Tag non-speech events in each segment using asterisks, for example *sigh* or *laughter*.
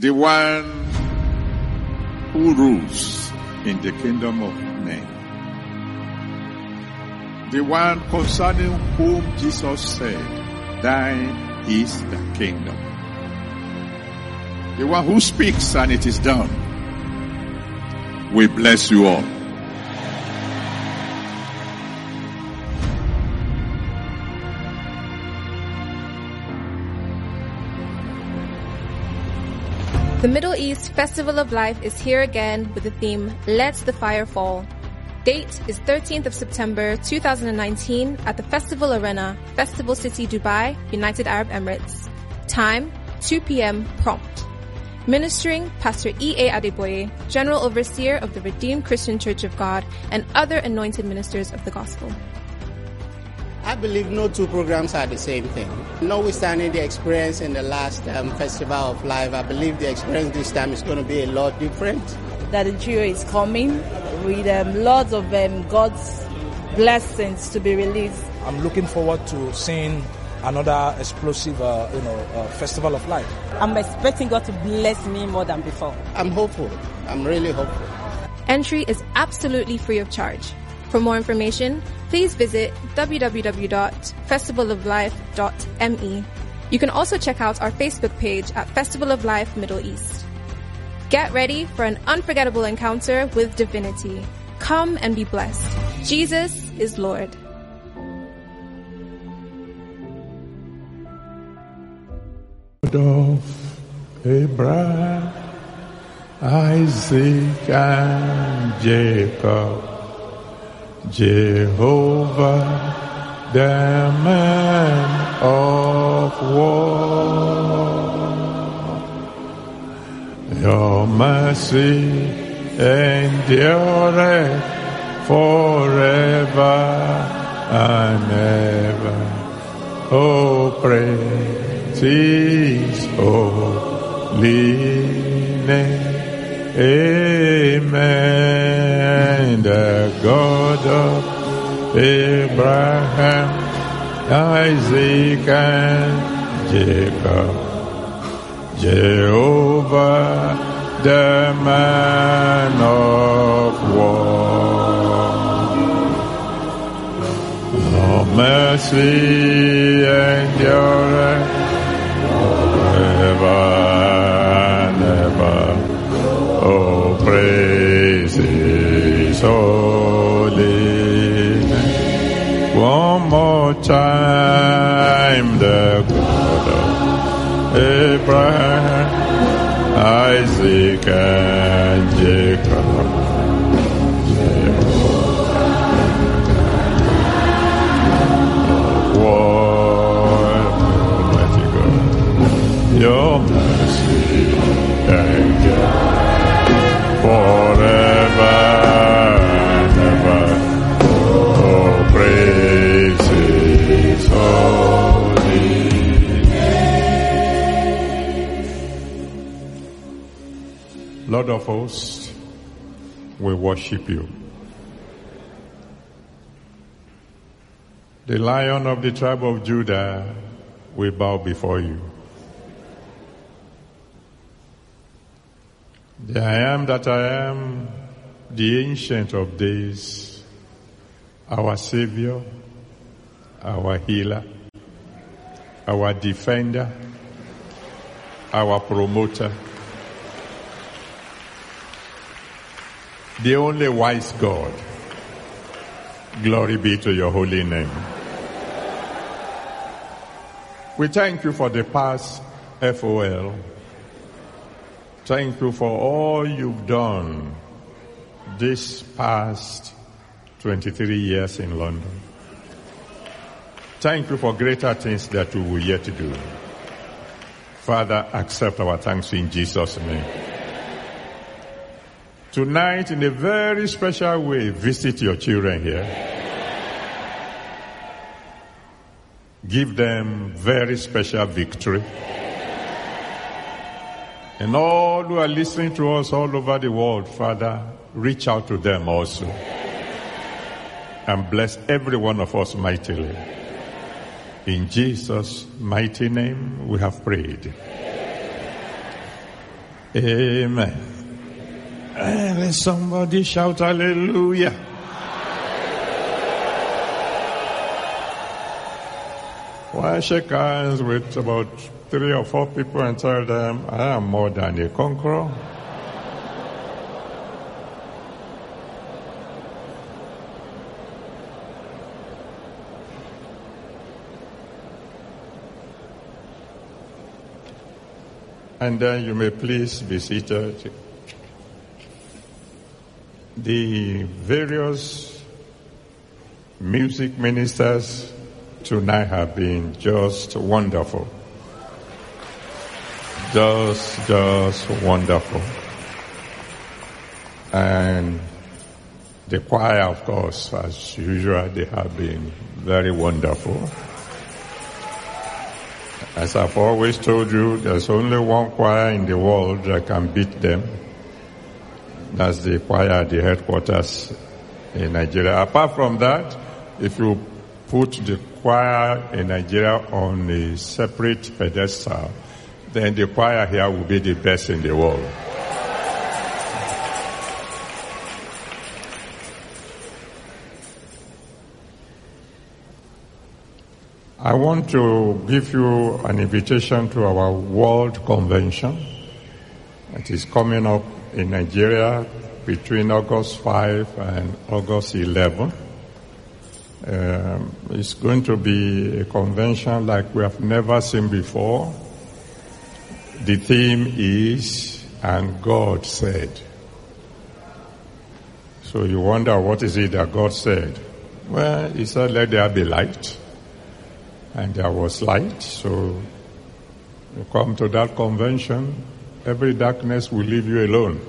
the one who rules in the kingdom of men, the one concerning whom Jesus said, Thine is the kingdom, the one who speaks and it is done. We bless you all. The Middle East Festival of Life is here again with the theme Let the Fire Fall. Date is 13th of September 2019 at the Festival Arena, Festival City, Dubai, United Arab Emirates. Time 2 p.m. prompt. Ministering Pastor E.A. Adeboye, General Overseer of the Redeemed Christian Church of God, and other anointed ministers of the gospel. I believe no two programs are the same thing. Notwithstanding the experience in the last um, Festival of Life, I believe the experience this time is going to be a lot different. That the trio is coming with um, lots of um, God's blessings to be released. I'm looking forward to seeing another explosive, uh, you know, uh, Festival of Life. I'm expecting God to bless me more than before. I'm hopeful. I'm really hopeful. Entry is absolutely free of charge. For more information, please visit www.festivaloflife.me. You can also check out our Facebook page at Festival of Life Middle East. Get ready for an unforgettable encounter with divinity. Come and be blessed. Jesus is Lord. of Abraham, Isaac, and Jacob. Jehovah, the man of war. Your mercy endureth forever and ever. Oh, praise His holy name. Amen. The God of Abraham, Isaac, and Jacob. Jehovah, the man of war. No mercy endureth forever praise His holy. One more time, the God of Abraham, Isaac, and Jacob. Your Oh, Lord of hosts, we worship you. The lion of the tribe of Judah, we bow before you. The I am that I am, the ancient of days, our savior, our healer, our defender, our promoter, the only wise God. Glory be to your holy name. We thank you for the past FOL. Thank you for all you've done this past 23 years in London. Thank you for greater things that we will yet do. Father, accept our thanks in Jesus' name. Tonight, in a very special way, visit your children here. Give them very special victory. And all who are listening to us all over the world, Father, reach out to them also. And bless every one of us mightily. In Jesus' mighty name, we have prayed. Amen. And let somebody shout hallelujah. Why shake hands with about three or four people and tell them, I am more than a conqueror? And then you may please be seated. The various music ministers tonight have been just wonderful. Just, just wonderful. And the choir, of course, as usual, they have been very wonderful. As I've always told you, there's only one choir in the world that can beat them. That's the choir at the headquarters in Nigeria. Apart from that, if you put the choir in Nigeria on a separate pedestal, then the choir here will be the best in the world. I want to give you an invitation to our World Convention. It is coming up in Nigeria between August 5 and August 11. Um, it's going to be a convention like we have never seen before. The theme is, and God said. So you wonder what is it that God said? Well, He said, let there be light and there was light. So you come to that convention, every darkness will leave you alone.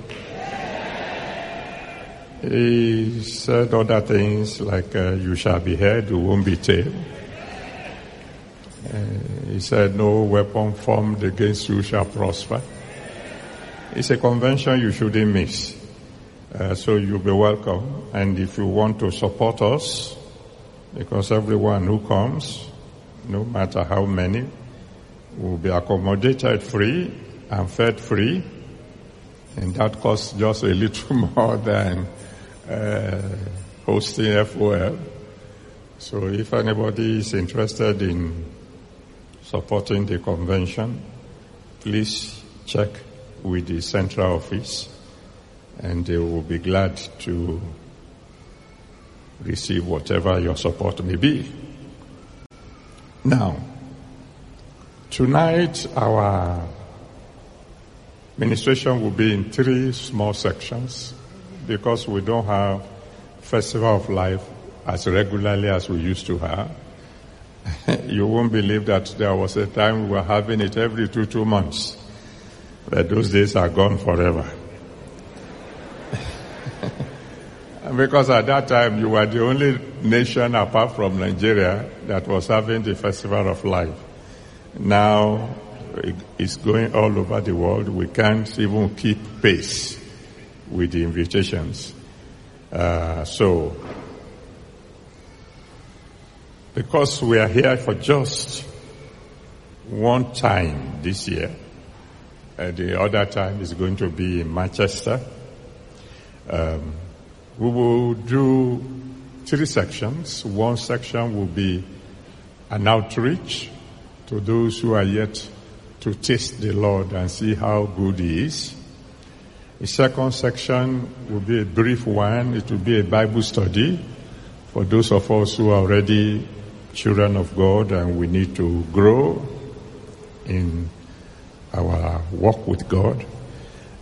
He said other things like, uh, you shall be heard, you won't be tail. He said, no weapon formed against you shall prosper. It's a convention you shouldn't miss. Uh, so you'll be welcome. And if you want to support us, because everyone who comes no matter how many, will be accommodated free and fed free. And that costs just a little *laughs* more than uh, hosting FOL. So if anybody is interested in supporting the convention, please check with the central office and they will be glad to receive whatever your support may be. Now, tonight our ministration will be in three small sections because we don't have Festival of Life as regularly as we used to have. *laughs* you won't believe that there was a time we were having it every two, two months. But those days are gone forever. *laughs* because at that time you were the only nation apart from Nigeria that was having the Festival of Life. Now it's going all over the world. We can't even keep pace with the invitations. Uh, so, because we are here for just one time this year, uh, the other time is going to be in Manchester. Um, we will do three sections. One section will be an outreach to those who are yet to taste the Lord and see how good He is. The second section will be a brief one. It will be a Bible study for those of us who are already children of God and we need to grow in our walk with God.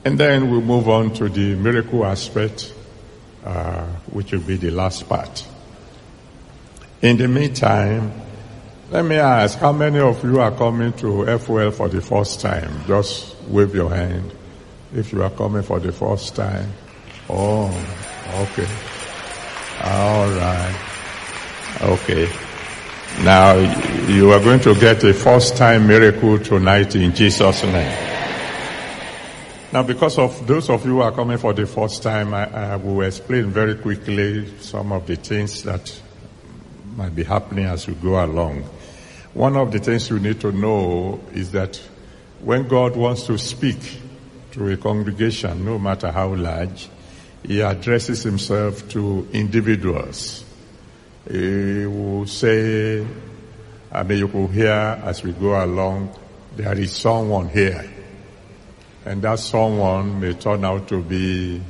And then we'll move on to the miracle aspect uh, which will be the last part. In the meantime, let me ask, how many of you are coming to FOL for the first time? Just wave your hand if you are coming for the first time. Oh, okay. All right. Okay. Now you are going to get a first time miracle tonight in Jesus' name. Now, because of those of you who are coming for the first time, I, I, will explain very quickly some of the things that might be happening as we go along. One of the things you need to know is that when God wants to speak, to a congregation, no matter how large, he addresses himself to individuals. He will say, I mean, you could hear as we go along, there is someone here. And that someone may turn out to be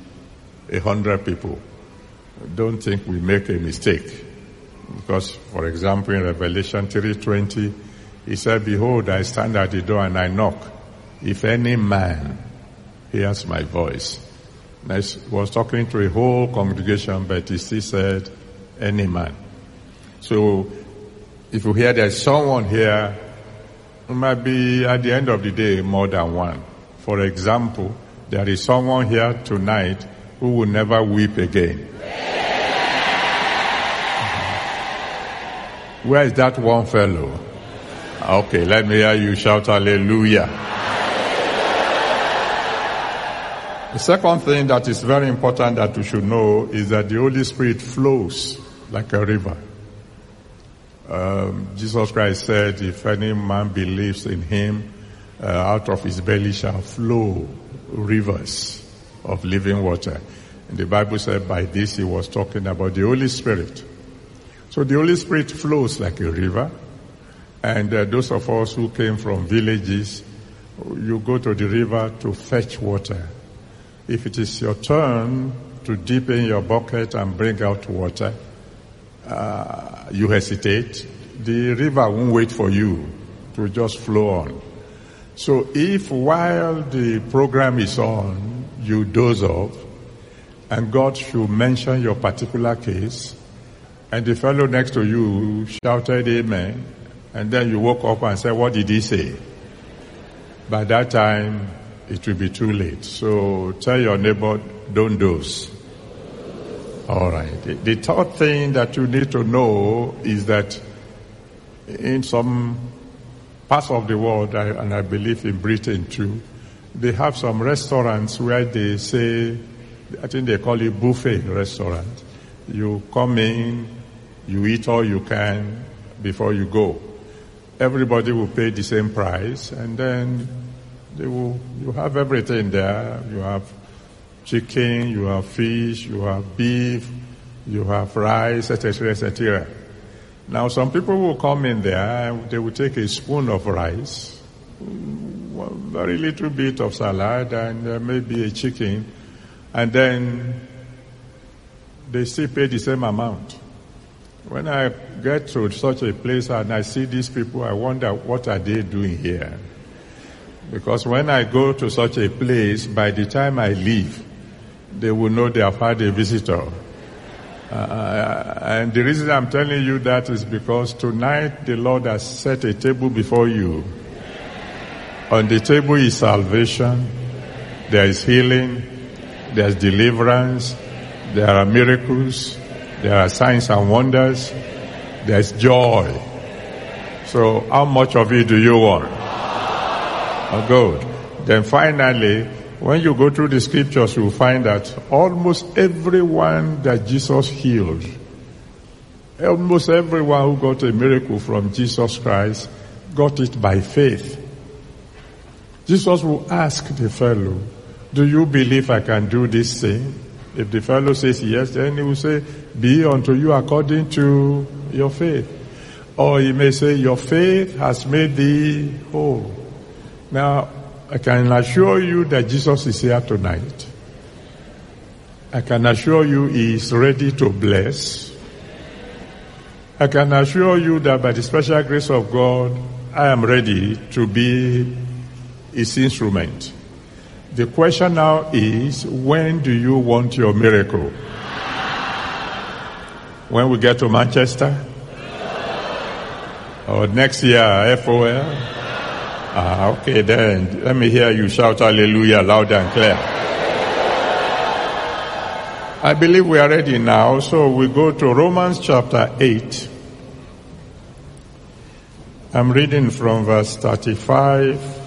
a hundred people. Don't think we make a mistake. Because, for example, in Revelation 3.20, he said, Behold, I stand at the door and I knock. If any man hears my voice. And I was talking to a whole congregation, but he still said, any man. So, if you hear there's someone here, it might be at the end of the day more than one. For example, there is someone here tonight who will never weep again. *laughs* Where is that one fellow? Okay, let me hear you shout hallelujah. The second thing that is very important that we should know is that the Holy Spirit flows like a river. Um, Jesus Christ said, if any man believes in him, uh, out of his belly shall flow rivers of living water. And the Bible said by this he was talking about the Holy Spirit. So the Holy Spirit flows like a river. And uh, those of us who came from villages, you go to the river to fetch water. If it is your turn to dip in your bucket and bring out water, uh, you hesitate. The river won't wait for you to just flow on. So if while the program is on, you doze off, and God should mention your particular case, and the fellow next to you shouted amen. And then you woke up and said, what did he say? By that time, it will be too late. So tell your neighbor, don't doze. All right. The, third thing that you need to know is that in some parts of the world, and I believe in Britain too, they have some restaurants where they say, I think they call it buffet restaurant. You come in, you eat all you can before you go. Everybody will pay the same price and then they will, you have everything there. You have chicken, you have fish, you have beef, you have rice, etc., etc. Now some people will come in there and they will take a spoon of rice, very little bit of salad and uh, maybe a chicken and then they still pay the same amount. When I get to such a place and I see these people, I wonder what are they doing here? Because when I go to such a place, by the time I leave, they will know they have had a visitor. Uh, and the reason I'm telling you that is because tonight the Lord has set a table before you. On the table is salvation, there is healing, there is deliverance, there are miracles, there are signs and wonders. There's joy. So how much of it do you want? Oh, good. Then finally, when you go through the scriptures, you'll find that almost everyone that Jesus healed, almost everyone who got a miracle from Jesus Christ got it by faith. Jesus will ask the fellow, do you believe I can do this thing? If the fellow says yes, then he will say, be unto you according to your faith. Or he may say, your faith has made thee whole. Now, I can assure you that Jesus is here tonight. I can assure you he is ready to bless. I can assure you that by the special grace of God, I am ready to be his instrument. The question now is, when do you want your miracle? When we get to Manchester? Or next year, FOL? Ah, okay then. Let me hear you shout hallelujah loud and clear. I believe we are ready now, so we go to Romans chapter 8. I'm reading from verse 35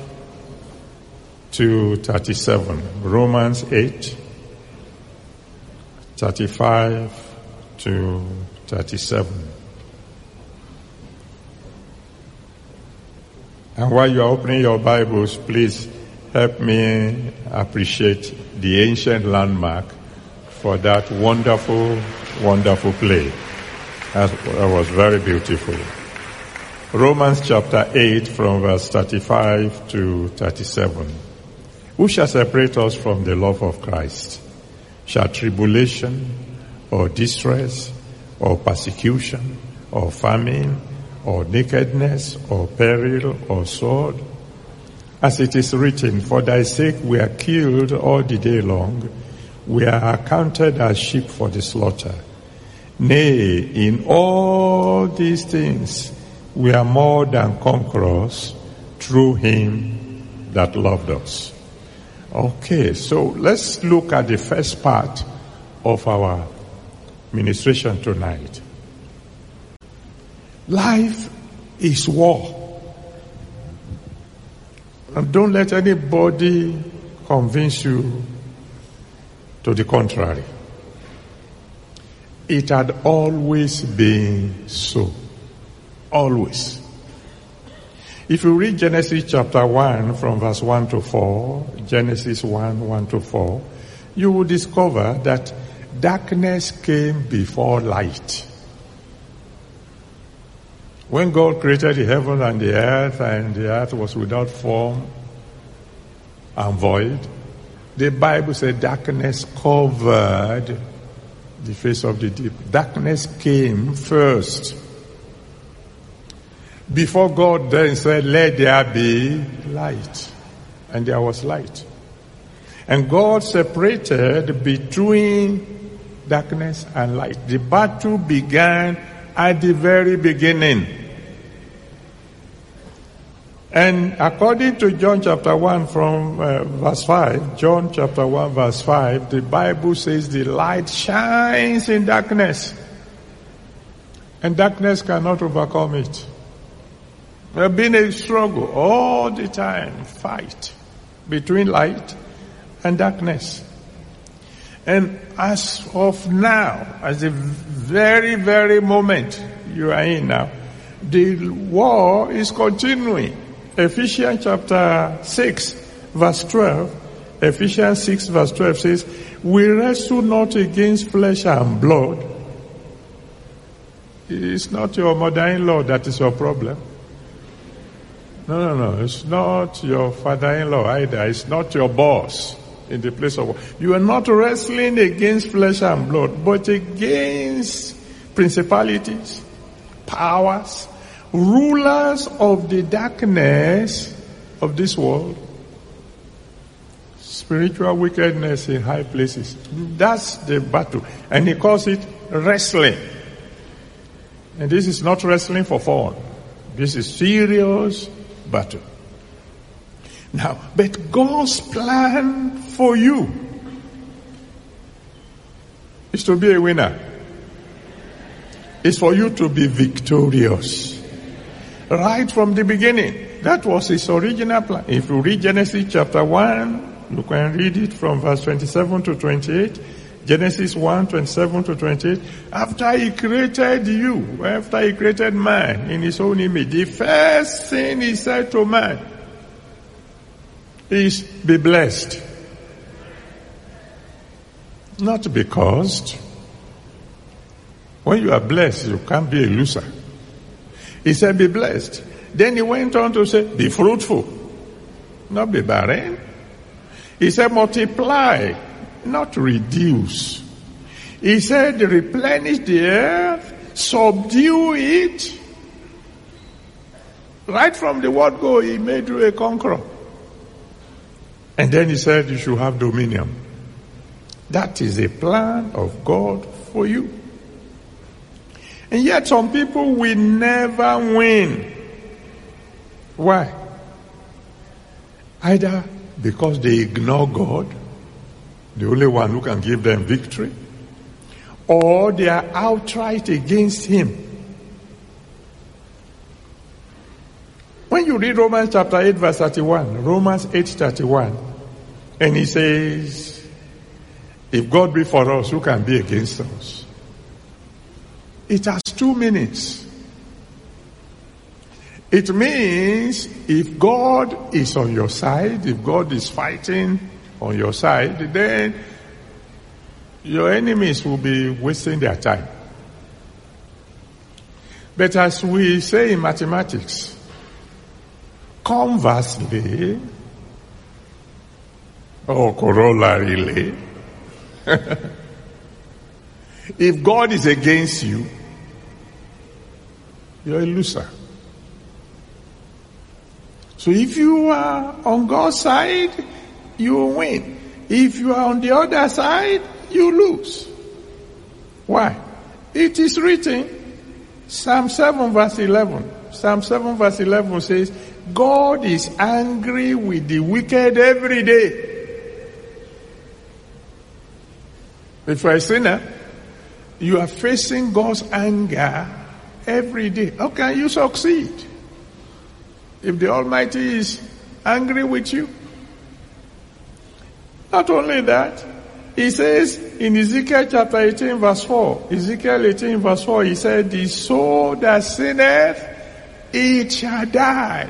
to 37. Romans 8, 35 to 37. And while you are opening your Bibles, please help me appreciate the ancient landmark for that wonderful, wonderful play. That was very beautiful. Romans chapter 8 from verse 35 to 37. Who shall separate us from the love of Christ? Shall tribulation or distress or persecution or famine or nakedness or peril or sword? As it is written, for thy sake we are killed all the day long. We are accounted as sheep for the slaughter. Nay, in all these things, we are more than conquerors through him that loved us. Okay, so let's look at the first part of our ministration tonight. Life is war. And don't let anybody convince you to the contrary. It had always been so. Always. If you read Genesis chapter 1 from verse 1 to 4, Genesis 1, 1 to 4, you will discover that darkness came before light. When God created the heaven and the earth and the earth was without form and void, the Bible said darkness covered the face of the deep. Darkness came first. Before God then said, let there be light. And there was light. And God separated between darkness and light. The battle began at the very beginning. And according to John chapter 1 from uh, verse 5, John chapter 1 verse 5, the Bible says the light shines in darkness. And darkness cannot overcome it. There has been a struggle all the time, fight between light and darkness. And as of now, as the very, very moment you are in now, the war is continuing. Ephesians chapter 6 verse 12, Ephesians 6 verse 12 says, we wrestle not against flesh and blood. It's not your mother-in-law that is your problem. No, no, no. It's not your father-in-law either. It's not your boss in the place of. You are not wrestling against flesh and blood, but against principalities, powers, rulers of the darkness of this world, spiritual wickedness in high places. That's the battle. And he calls it wrestling. And this is not wrestling for fun. This is serious battle. Now, but God's plan for you is to be a winner. It's for you to be victorious. Right from the beginning. That was his original plan. If you read Genesis chapter 1, you can read it from verse 27 to 28. Genesis 1, 27 to 28. After he created you, after he created man in his own image, the first thing he said to man is be blessed. Not because when you are blessed, you can't be a loser. He said be blessed. Then he went on to say be fruitful, not be barren. He said multiply, not reduce. He said replenish the earth, subdue it. Right from the word go, he made you a conqueror. And then he said you should have dominion. That is a plan of God for you. And yet some people will never win. Why? Either because they ignore God, the only one who can give them victory, or they are outright against Him. When you read Romans chapter 8 verse 31, Romans 8 31, and he says, if God be for us, who can be against us? It has two meanings. It means if God is on your side, if God is fighting on your side, then your enemies will be wasting their time. But as we say in mathematics, conversely, *laughs* oh, or corollarily, *laughs* if God is against you, you're a loser. So if you are on God's side, you win. If you are on the other side, you lose. Why? It is written, Psalm 7 verse 11. Psalm 7 verse 11 says, God is angry with the wicked every day. If a sinner, you are facing God's anger every day. How can you succeed? If the Almighty is angry with you? Not only that, he says in Ezekiel chapter 18 verse 4, Ezekiel 18 verse 4, he said, the soul that sinneth, it shall die.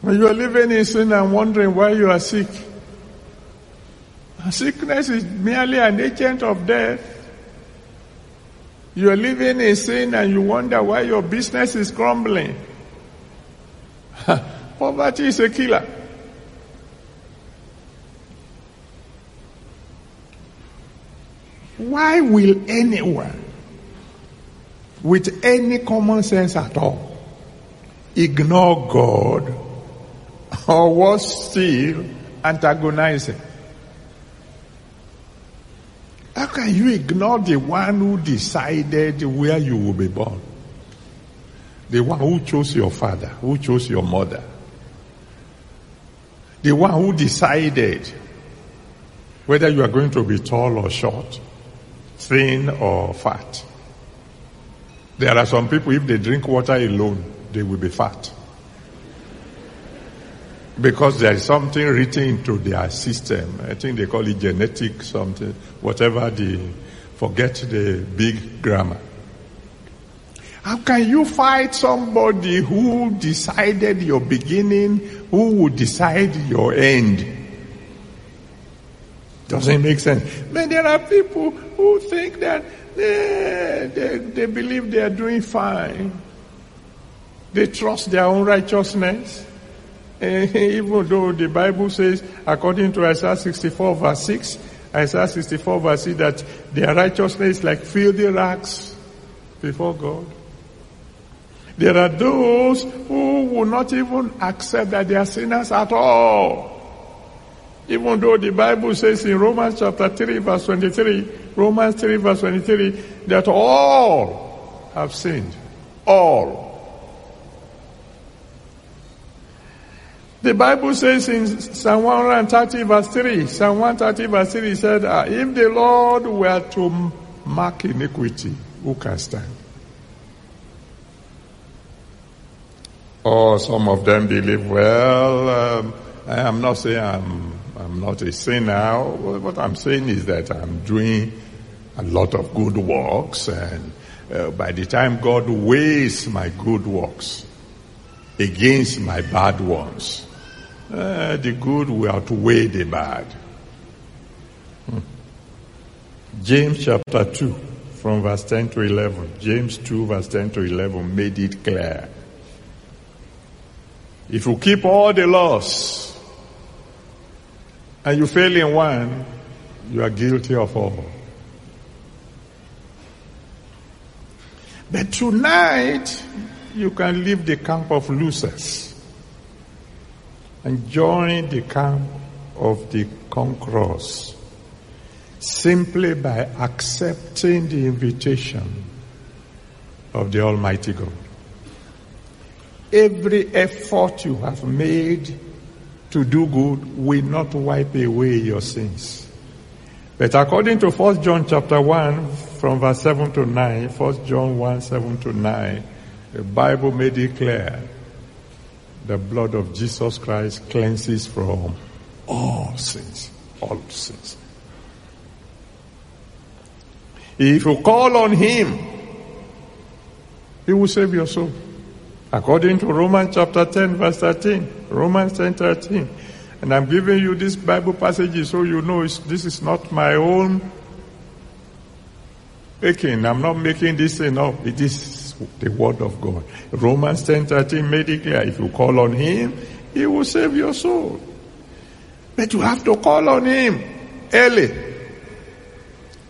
When you are living in sin and wondering why you are sick, sickness is merely an agent of death. You are living in sin and you wonder why your business is crumbling. *laughs* Poverty is a killer. Why will anyone with any common sense at all ignore God or worse still antagonizing? How can you ignore the one who decided where you will be born? The one who chose your father, who chose your mother. The one who decided whether you are going to be tall or short thin or fat. There are some people, if they drink water alone, they will be fat. Because there is something written into their system. I think they call it genetic something, whatever the, forget the big grammar. How can you fight somebody who decided your beginning, who will decide your end? Doesn't make sense. But there are people who think that they, they, they believe they are doing fine. They trust their own righteousness. Eh, even though the Bible says, according to Isaiah 64 verse 6, Isaiah 64 verse 6, that their righteousness is like filthy rags before God. There are those who will not even accept that they are sinners at all. Even though the Bible says in Romans chapter 3 verse 23, Romans 3 verse 23, that all have sinned. All. The Bible says in Psalm 130 verse 3, Psalm 130 verse 3 said, uh, if the Lord were to mark iniquity, who can stand? Or some of them believe, well, um, I am not saying I'm I'm not a sinner. What I'm saying is that I'm doing a lot of good works and uh, by the time God weighs my good works against my bad ones, uh, the good will outweigh the bad. Hmm. James chapter 2 from verse 10 to 11. James 2 verse 10 to 11 made it clear. If you keep all the laws, and you fail in one, you are guilty of all. But tonight, you can leave the camp of losers and join the camp of the conquerors simply by accepting the invitation of the Almighty God. Every effort you have made to do good will not wipe away your sins. But according to 1 John chapter 1 from verse 7 to 9, 1 John 1 7 to 9, the Bible made it clear the blood of Jesus Christ cleanses from all sins. All sins. If you call on Him, He will save your soul. According to Romans chapter 10 verse 13. Romans 10 13. And I'm giving you this Bible passage so you know this is not my own making. I'm not making this thing up. It is the word of God. Romans 10 13 made it clear. If you call on him, he will save your soul. But you have to call on him early.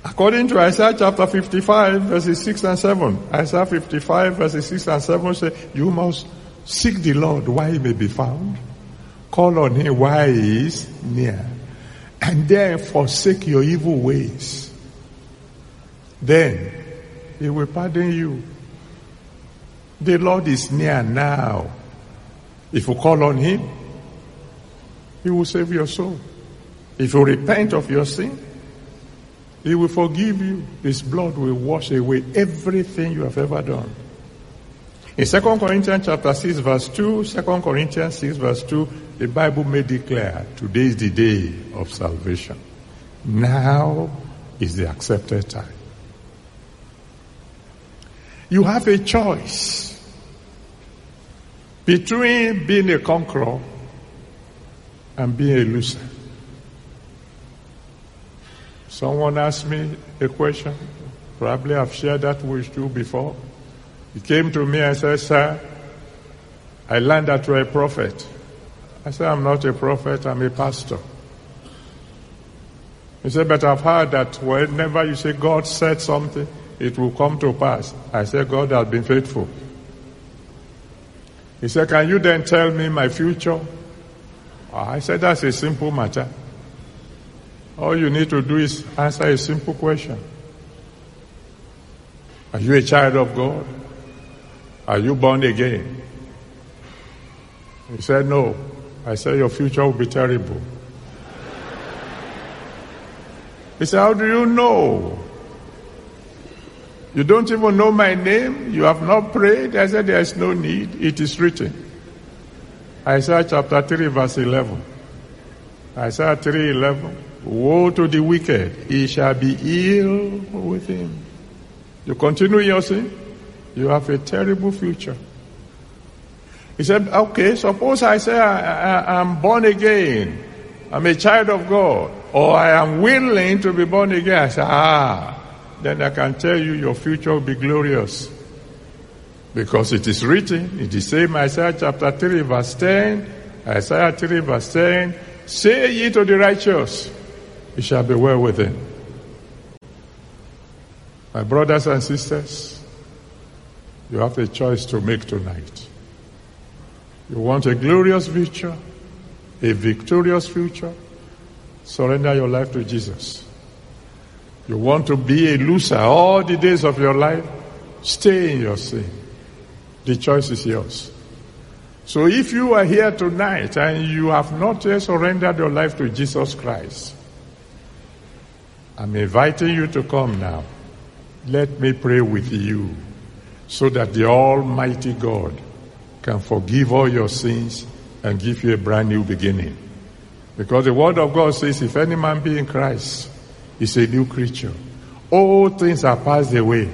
According to Isaiah chapter 55 verses 6 and 7, Isaiah 55 verses 6 and 7 say, you must seek the Lord while he may be found. Call on him while he is near. And then forsake your evil ways. Then he will pardon you. The Lord is near now. If you call on him, he will save your soul. If you repent of your sin, he will forgive you. His blood will wash away everything you have ever done. In 2 Corinthians chapter 6 verse 2, 2 Corinthians 6 verse 2, the Bible may declare, today is the day of salvation. Now is the accepted time. You have a choice between being a conqueror and being a loser. Someone asked me a question. Probably I've shared that with you before. He came to me and said, Sir, I learned that you're a prophet. I said, I'm not a prophet, I'm a pastor. He said, But I've heard that whenever you say God said something, it will come to pass. I said, God has been faithful. He said, Can you then tell me my future? Ah, I said, That's a simple matter. All you need to do is answer a simple question. Are you a child of God? Are you born again? He said, No. I said, Your future will be terrible. He said, How do you know? You don't even know my name. You have not prayed. I said, There is no need. It is written. Isaiah chapter 3, verse 11. Isaiah 3 11. Woe to the wicked, he shall be ill with him. You continue your sin, you have a terrible future. He said, okay, suppose I say I, am born again, I'm a child of God, or I am willing to be born again. I say, ah, then I can tell you your future will be glorious. Because it is written in the same Isaiah chapter 3 verse 10, Isaiah 3 verse 10, say ye to the righteous, it shall be well with him. My brothers and sisters, you have a choice to make tonight. You want a glorious future, a victorious future, surrender your life to Jesus. You want to be a loser all the days of your life, stay in your sin. The choice is yours. So if you are here tonight and you have not yet surrendered your life to Jesus Christ, I'm inviting you to come now. Let me pray with you so that the Almighty God can forgive all your sins and give you a brand new beginning. Because the Word of God says, if any man be in Christ, is a new creature. All things are passed away.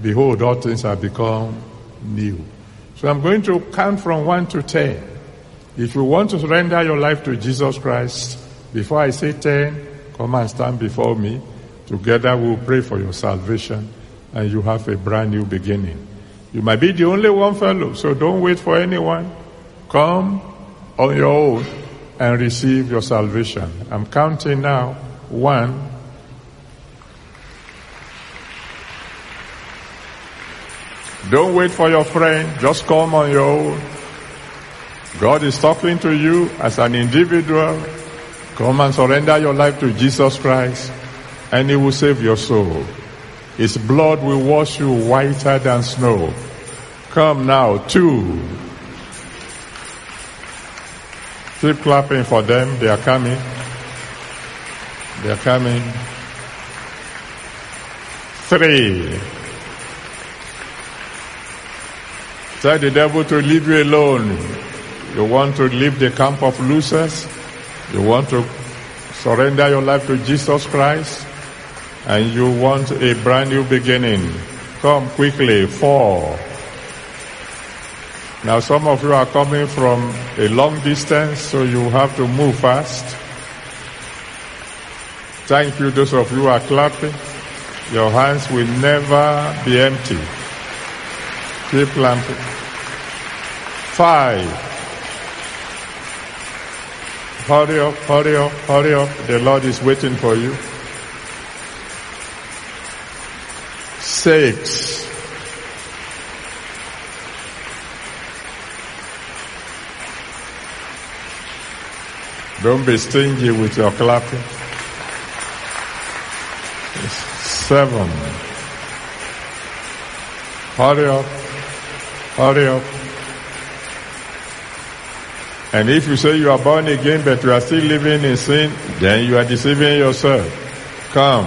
Behold, all things have become new. So I'm going to count from 1 to 10. If you want to surrender your life to Jesus Christ, before I say 10, Come and stand before me. Together we'll pray for your salvation and you have a brand new beginning. You might be the only one fellow, so don't wait for anyone. Come on your own and receive your salvation. I'm counting now. One. Don't wait for your friend. Just come on your own. God is talking to you as an individual. Come and surrender your life to Jesus Christ and he will save your soul. His blood will wash you whiter than snow. Come now, two. Keep clapping for them. They are coming. They are coming. Three. Tell the devil to leave you alone. You want to leave the camp of losers? You want to surrender your life to Jesus Christ and you want a brand new beginning. Come quickly. Four. Now some of you are coming from a long distance, so you have to move fast. Thank you, those of you who are clapping. Your hands will never be empty. Keep clapping. Five. Hurry up, hurry up, hurry up. The Lord is waiting for you. Six. Don't be stingy with your clapping. Seven. Hurry up. Hurry up. And if you say you are born again but you are still living in sin, then you are deceiving yourself. Come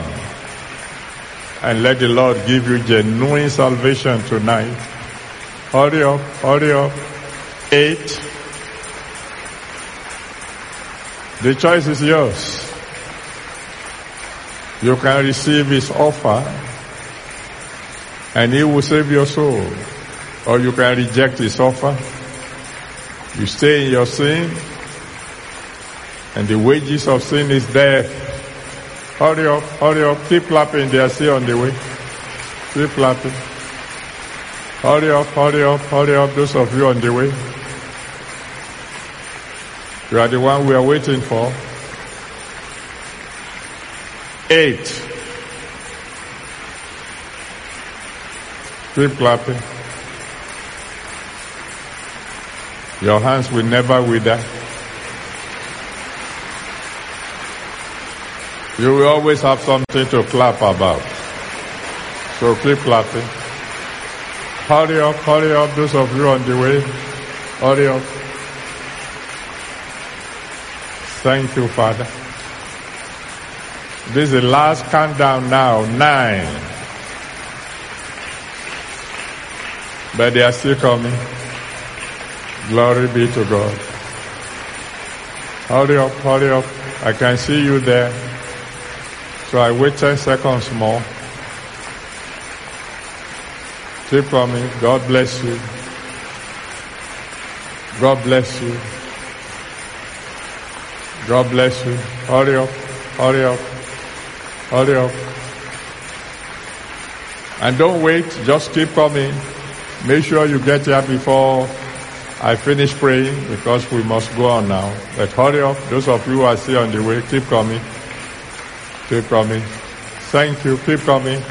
and let the Lord give you genuine salvation tonight. Hurry up, hurry up. Eight. The choice is yours. You can receive his offer and he will save your soul. Or you can reject his offer. You stay in your sin and the wages of sin is death. Hurry up, hurry up, keep clapping, they are still on the way. Keep clapping. Hurry up, hurry up, hurry up, those of you on the way. You are the one we are waiting for. Eight. Keep clapping. Your hands will never wither. You will always have something to clap about. So keep clapping. Hurry up, hurry up, those of you on the way. Hurry up. Thank you, Father. This is the last countdown now, nine. But they are still coming. Glory be to God. Hurry up, hurry up. I can see you there. So I wait 10 seconds more. Keep coming. God bless you. God bless you. God bless you. Hurry up, hurry up, hurry up. And don't wait, just keep coming. Make sure you get here before I finish praying because we must go on now. But hurry up, those of you who are still on the way, keep coming. Keep coming. Thank you, keep coming.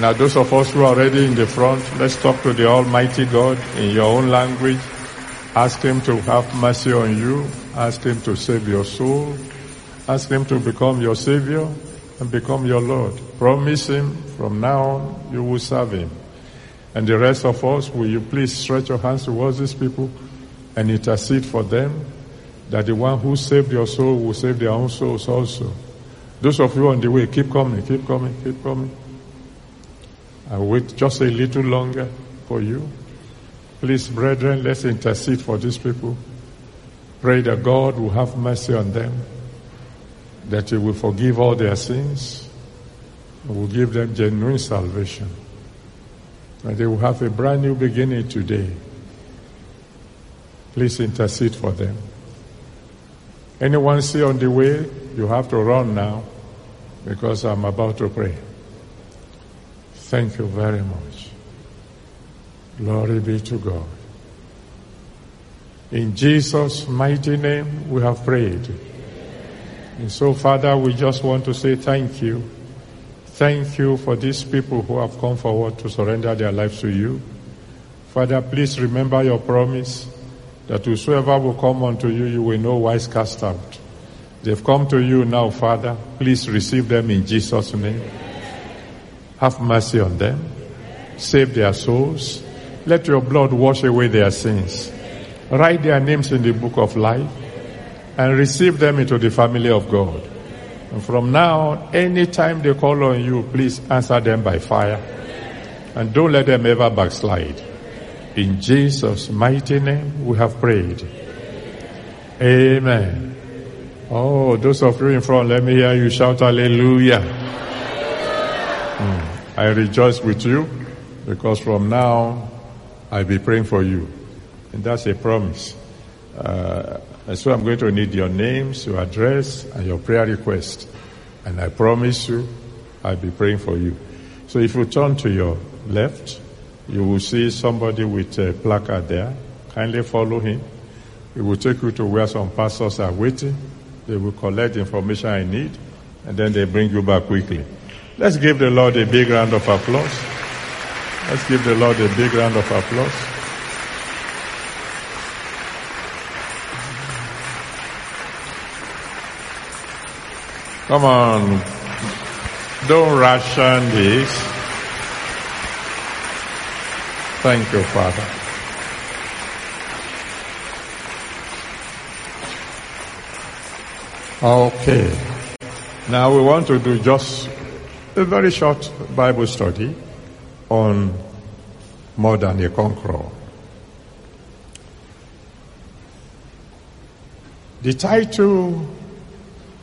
Now those of us who are already in the front, let's talk to the Almighty God in your own language. Ask Him to have mercy on you. Ask Him to save your soul. Ask Him to become your Savior and become your Lord. Promise Him from now on you will serve Him. And the rest of us, will you please stretch your hands towards these people and intercede for them that the one who saved your soul will save their own souls also. Those of you on the way, keep coming, keep coming, keep coming. I'll wait just a little longer for you. Please, brethren, let's intercede for these people. Pray that God will have mercy on them, that He will forgive all their sins, and will give them genuine salvation. And they will have a brand new beginning today. Please intercede for them. Anyone see on the way, you have to run now because I'm about to pray. Thank you very much. Glory be to God. In Jesus' mighty name, we have prayed. And so, Father, we just want to say thank you. Thank you for these people who have come forward to surrender their lives to you. Father, please remember your promise that whosoever will come unto you, you will no wise cast out. They've come to you now, Father. Please receive them in Jesus' name. Have mercy on them. Save their souls. Let your blood wash away their sins. Write their names in the book of life and receive them into the family of God. And from now on, anytime they call on you, please answer them by fire. And don't let them ever backslide. In Jesus' mighty name, we have prayed. Amen. Oh, those of you in front, let me hear you shout hallelujah. Mm. I rejoice with you because from now I'll be praying for you. And that's a promise. Uh, and so I'm going to need your names, your address, and your prayer request. And I promise you, I'll be praying for you. So if you turn to your left, you will see somebody with a placard there. Kindly follow him. He will take you to where some pastors are waiting. They will collect information I need, and then they bring you back quickly. Let's give the Lord a big round of applause. Let's give the Lord a big round of applause. Come on. Don't ration this. Thank you, Father. Okay. Now we want to do just a very short Bible study on more than a conqueror. The title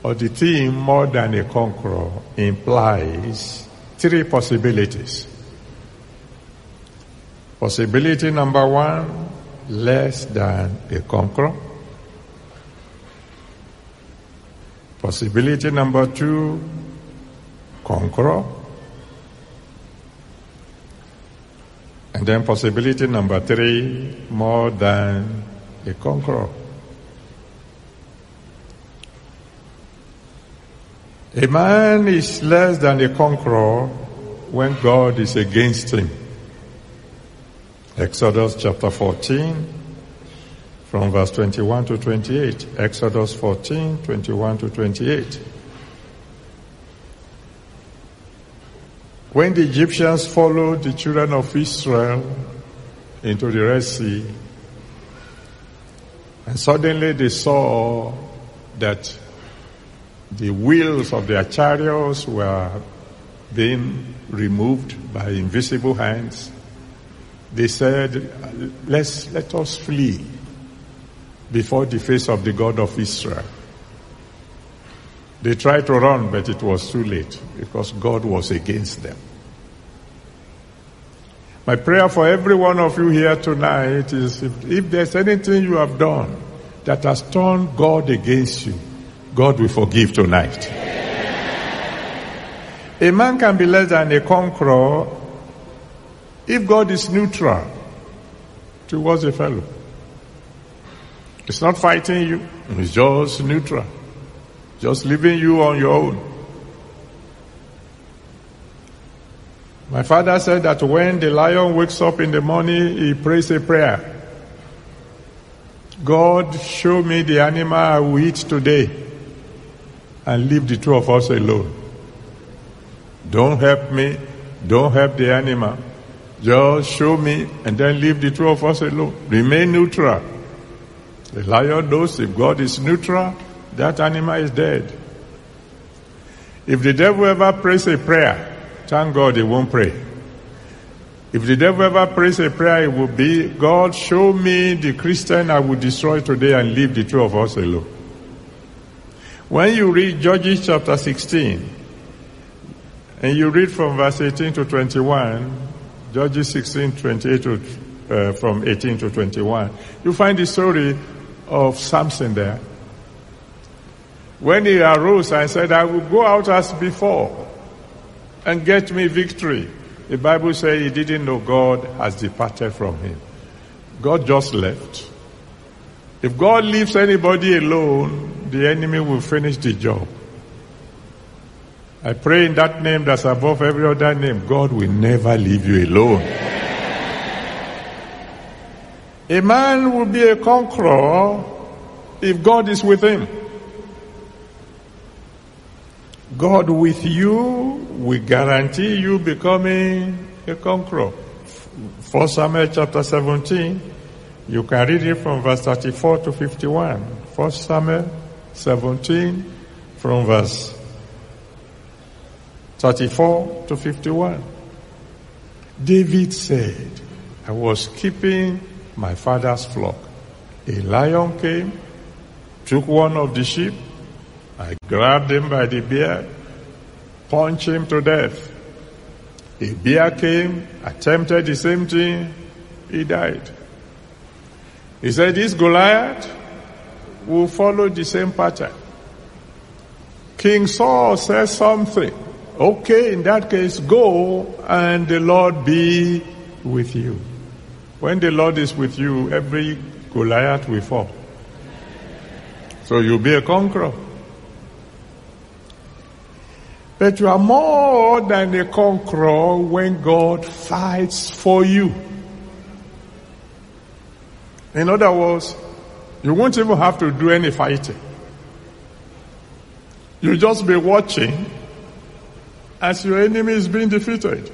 or the theme more than a conqueror implies three possibilities. Possibility number one, less than a conqueror. Possibility number two, conqueror. And then possibility number three, more than a conqueror. A man is less than a conqueror when God is against him. Exodus chapter 14, from verse 21 to 28. Exodus 14, 21 to 28. When the Egyptians followed the children of Israel into the Red Sea, and suddenly they saw that the wheels of their chariots were being removed by invisible hands, they said, let's, let us flee before the face of the God of Israel. They tried to run, but it was too late because God was against them. My prayer for every one of you here tonight is if, if there's anything you have done that has turned God against you, God will forgive tonight. A man can be less than a conqueror if God is neutral towards a fellow. It's not fighting you. It's just neutral. Just leaving you on your own. My father said that when the lion wakes up in the morning, he prays a prayer. God, show me the animal I will eat today and leave the two of us alone. Don't help me. Don't help the animal. Just show me and then leave the two of us alone. Remain neutral. The lion knows if God is neutral, that animal is dead. If the devil ever prays a prayer, thank God he won't pray. If the devil ever prays a prayer, it will be, God, show me the Christian I will destroy today and leave the two of us alone. When you read Judges chapter 16, and you read from verse 18 to 21, Judges 16, 28 to, uh, from 18 to 21, you find the story of Samson there. When he arose and said, I will go out as before and get me victory. The Bible says he didn't know God has departed from him. God just left. If God leaves anybody alone, the enemy will finish the job. I pray in that name that's above every other name, God will never leave you alone. A man will be a conqueror if God is with him. God with you will guarantee you becoming a conqueror. First Samuel chapter 17, you can read it from verse 34 to 51. First Samuel 17 from verse 34 to 51. David said, I was keeping my father's flock. A lion came, took one of the sheep. I grabbed him by the beard, punched him to death. A bear came, attempted the same thing. he died. He said, This Goliath will follow the same pattern. King Saul says something. Okay, in that case, go and the Lord be with you. When the Lord is with you, every Goliath will fall. So you'll be a conqueror. But you are more than a conqueror when God fights for you. In other words, you won't even have to do any fighting. You'll just be watching as your enemy is being defeated.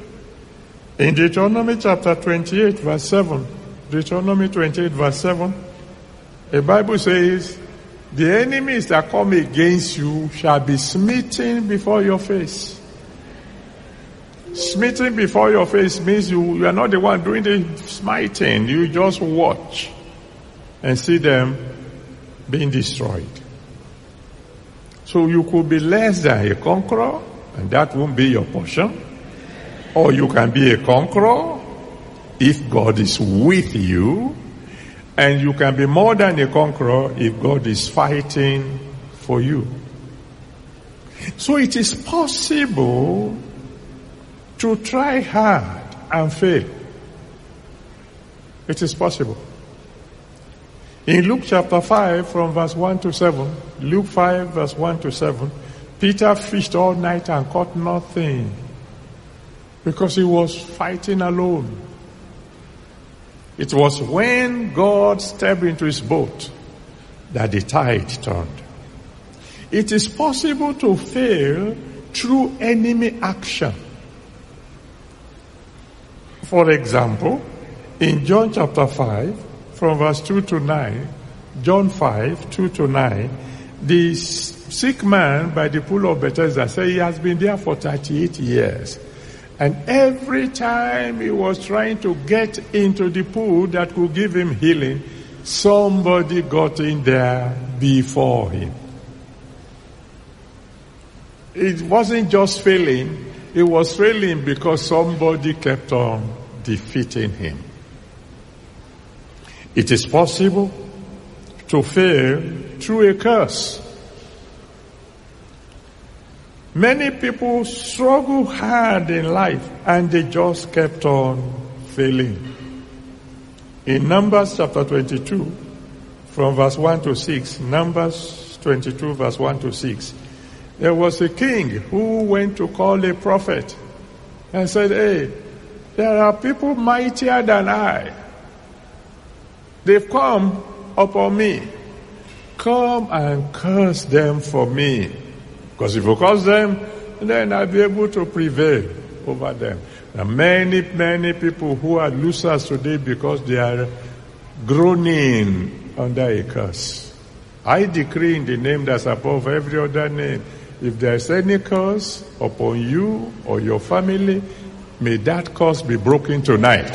In Deuteronomy chapter 28 verse 7, Deuteronomy 28 verse 7, the Bible says, the enemies that come against you shall be smitten before your face. Smitten before your face means you, you are not the one doing the smiting. You just watch and see them being destroyed. So you could be less than a conqueror, and that won't be your portion. Or you can be a conqueror if God is with you, and you can be more than a conqueror if God is fighting for you. So it is possible to try hard and fail. It is possible. In Luke chapter 5 from verse 1 to 7, Luke 5 verse 1 to 7, Peter fished all night and caught nothing because he was fighting alone. It was when God stepped into his boat that the tide turned. It is possible to fail through enemy action. For example, in John chapter 5, from verse 2 to 9, John 5, 2 to 9, the sick man by the pool of Bethesda said he has been there for 38 years. And every time he was trying to get into the pool that could give him healing, somebody got in there before him. It wasn't just failing, it was failing because somebody kept on defeating him. It is possible to fail through a curse. Many people struggle hard in life and they just kept on failing. In Numbers chapter 22, from verse 1 to 6, Numbers 22 verse 1 to 6, there was a king who went to call a prophet and said, hey, there are people mightier than I. They've come upon me. Come and curse them for me. Because if you curse them, then I'll be able to prevail over them. There are many, many people who are losers today because they are groaning under a curse. I decree in the name that's above every other name, if there's any curse upon you or your family, may that curse be broken tonight.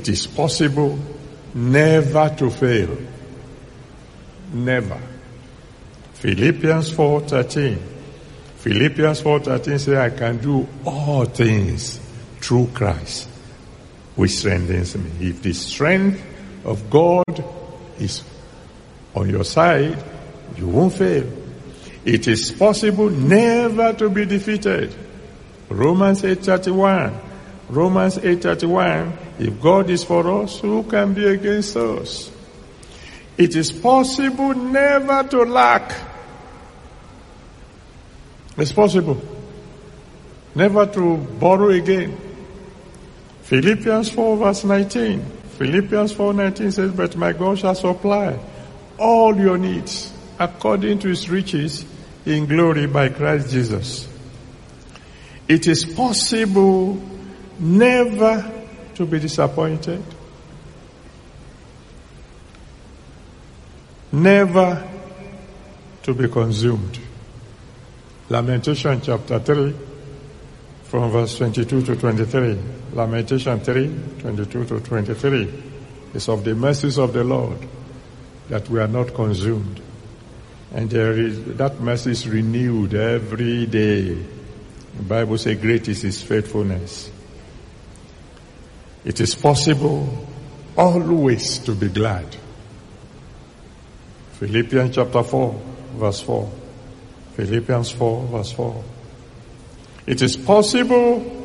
It is possible never to fail. Never. Philippians 4:13. Philippians 4:13 says, "I can do all things through Christ, which strengthens me." If the strength of God is on your side, you won't fail. It is possible never to be defeated. Romans 8:31. Romans 8:31 If God is for us, who can be against us? It is possible never to lack. It's possible. Never to borrow again. Philippians 4 verse 19. Philippians 4:19 says, "But my God shall supply all your needs according to his riches in glory by Christ Jesus." It is possible never to be disappointed, never to be consumed. Lamentation chapter 3 from verse 22 to 23. Lamentation 3, 22 to 23 is of the mercies of the Lord that we are not consumed. And there is, that mercy is renewed every day. The Bible says great is his faithfulness. It is possible always to be glad. Philippians chapter 4, verse 4. Philippians 4, verse 4. It is possible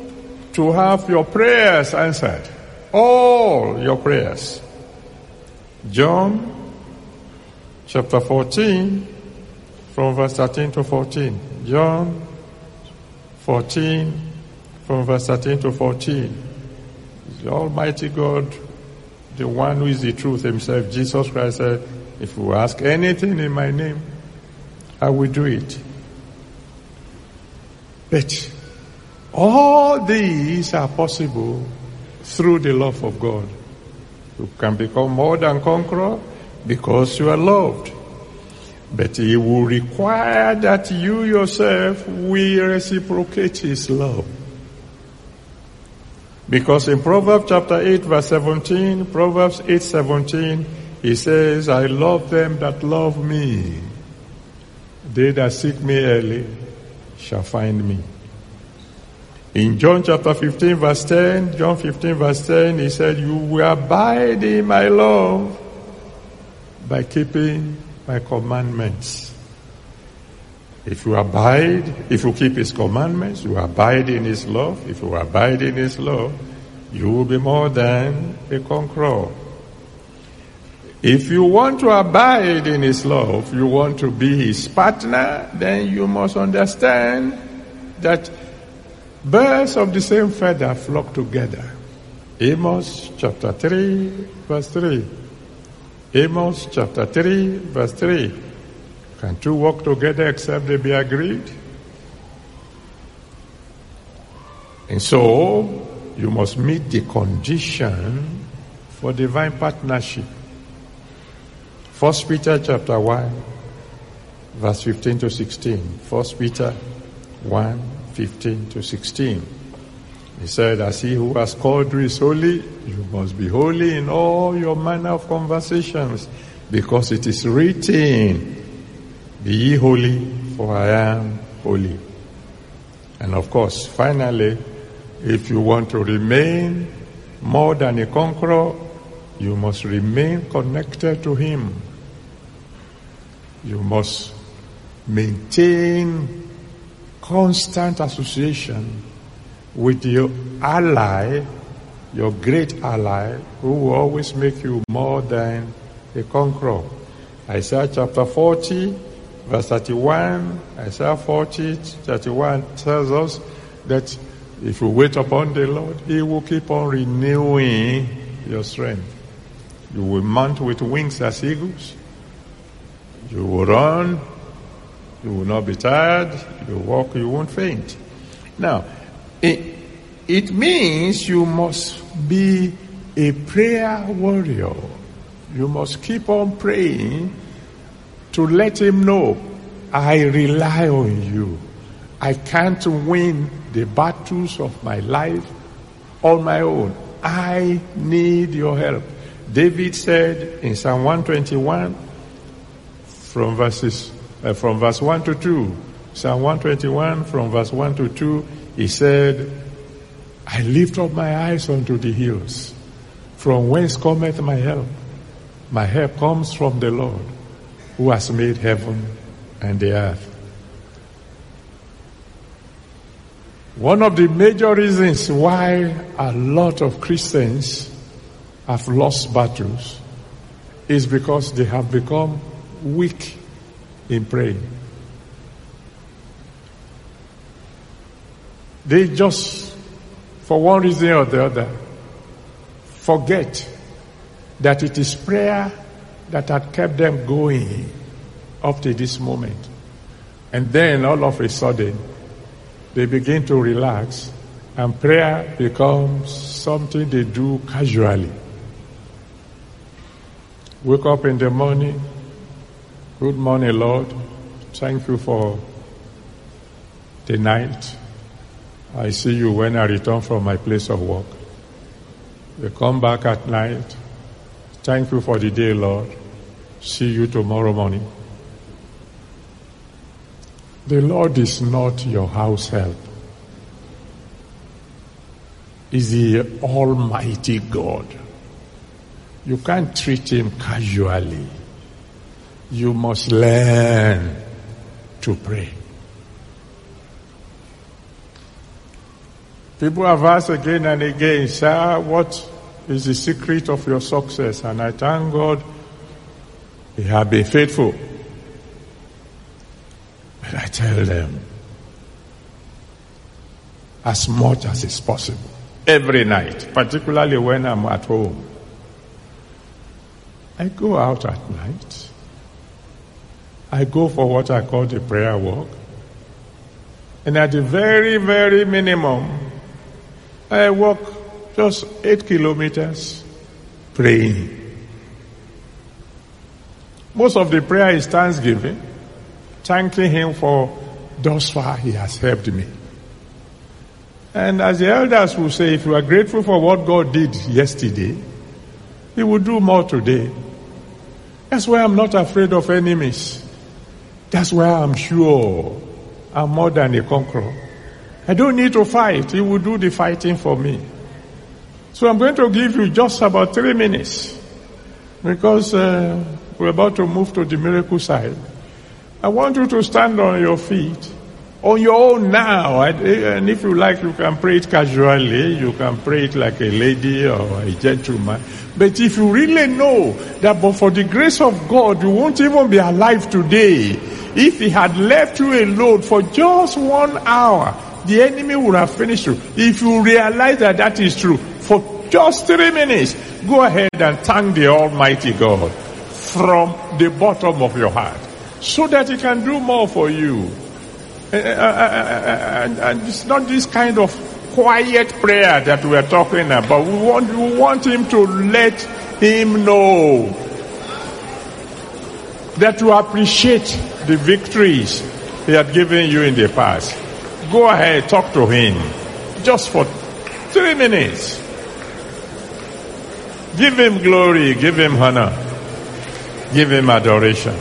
to have your prayers answered. All your prayers. John chapter 14, from verse 13 to 14. John 14, from verse 13 to 14. The Almighty God, the one who is the truth himself, Jesus Christ said, if you ask anything in my name, I will do it. But all these are possible through the love of God. You can become more than conqueror because you are loved. But he will require that you yourself will reciprocate his love. Because in Proverbs chapter 8 verse 17, Proverbs 8 17, he says, I love them that love me. They that seek me early shall find me. In John chapter 15 verse 10, John 15 verse 10, he said, you will abide in my love by keeping my commandments. If you abide, if you keep his commandments, you abide in his love. If you abide in his love, you will be more than a conqueror. If you want to abide in his love, you want to be his partner, then you must understand that birds of the same feather flock together. Amos chapter 3 verse 3. Amos chapter 3 verse 3. Can two walk together except they be agreed? And so, you must meet the condition for divine partnership. First Peter chapter 1, verse 15 to 16. First Peter 1, 15 to 16. He said, as he who has called you is holy, you must be holy in all your manner of conversations, because it is written, be ye holy, for I am holy. And of course, finally, if you want to remain more than a conqueror, you must remain connected to him. You must maintain constant association with your ally, your great ally, who will always make you more than a conqueror. Isaiah chapter 40, verse 31, Isaiah 40, 31 tells us that if you wait upon the Lord, He will keep on renewing your strength. You will mount with wings as eagles. You will run. You will not be tired. You walk, you won't faint. Now, it, it means you must be a prayer warrior. You must keep on praying to let him know, I rely on you. I can't win the battles of my life on my own. I need your help. David said in Psalm 121 from verses uh, from verse 1 to 2, Psalm 121 from verse 1 to 2, he said, I lift up my eyes unto the hills. From whence cometh my help? My help comes from the Lord, who has made heaven and the earth. One of the major reasons why a lot of Christians have lost battles is because they have become weak in praying. They just, for one reason or the other, forget that it is prayer that had kept them going up to this moment. And then all of a sudden, they begin to relax and prayer becomes something they do casually. Wake up in the morning. Good morning, Lord. Thank you for the night. I see you when I return from my place of work. We come back at night. Thank you for the day, Lord. See you tomorrow morning. The Lord is not your house help. is the Almighty God. You can't treat him casually. You must learn to pray. People have asked again and again, sir, what is the secret of your success? And I thank God you have been faithful. But I tell them, as much as is possible, every night, particularly when I'm at home, I go out at night. I go for what I call the prayer walk. And at the very, very minimum, I walk just eight kilometers praying. Most of the prayer is thanksgiving, thanking Him for thus far He has helped me. And as the elders will say, if you are grateful for what God did yesterday, He will do more today. That's why I'm not afraid of enemies. That's why I'm sure I'm more than a conqueror. I don't need to fight. He will do the fighting for me. So I'm going to give you just about three minutes because uh, we're about to move to the miracle side. I want you to stand on your feet on your own now. And if you like, you can pray it casually. You can pray it like a lady or a gentleman. But if you really know that but for the grace of God, you won't even be alive today. If he had left you alone for just one hour, the enemy would have finished you. If you realize that that is true, just three minutes, go ahead and thank the Almighty God from the bottom of your heart so that he can do more for you. Eh, eh, eh, and, and it's not this kind of quiet prayer that we're talking about. We want, we want him to let him know that you appreciate the victories he had given you in the past. Go ahead, talk to him. Just for three minutes. Give him glory, give him honor, give him adoration.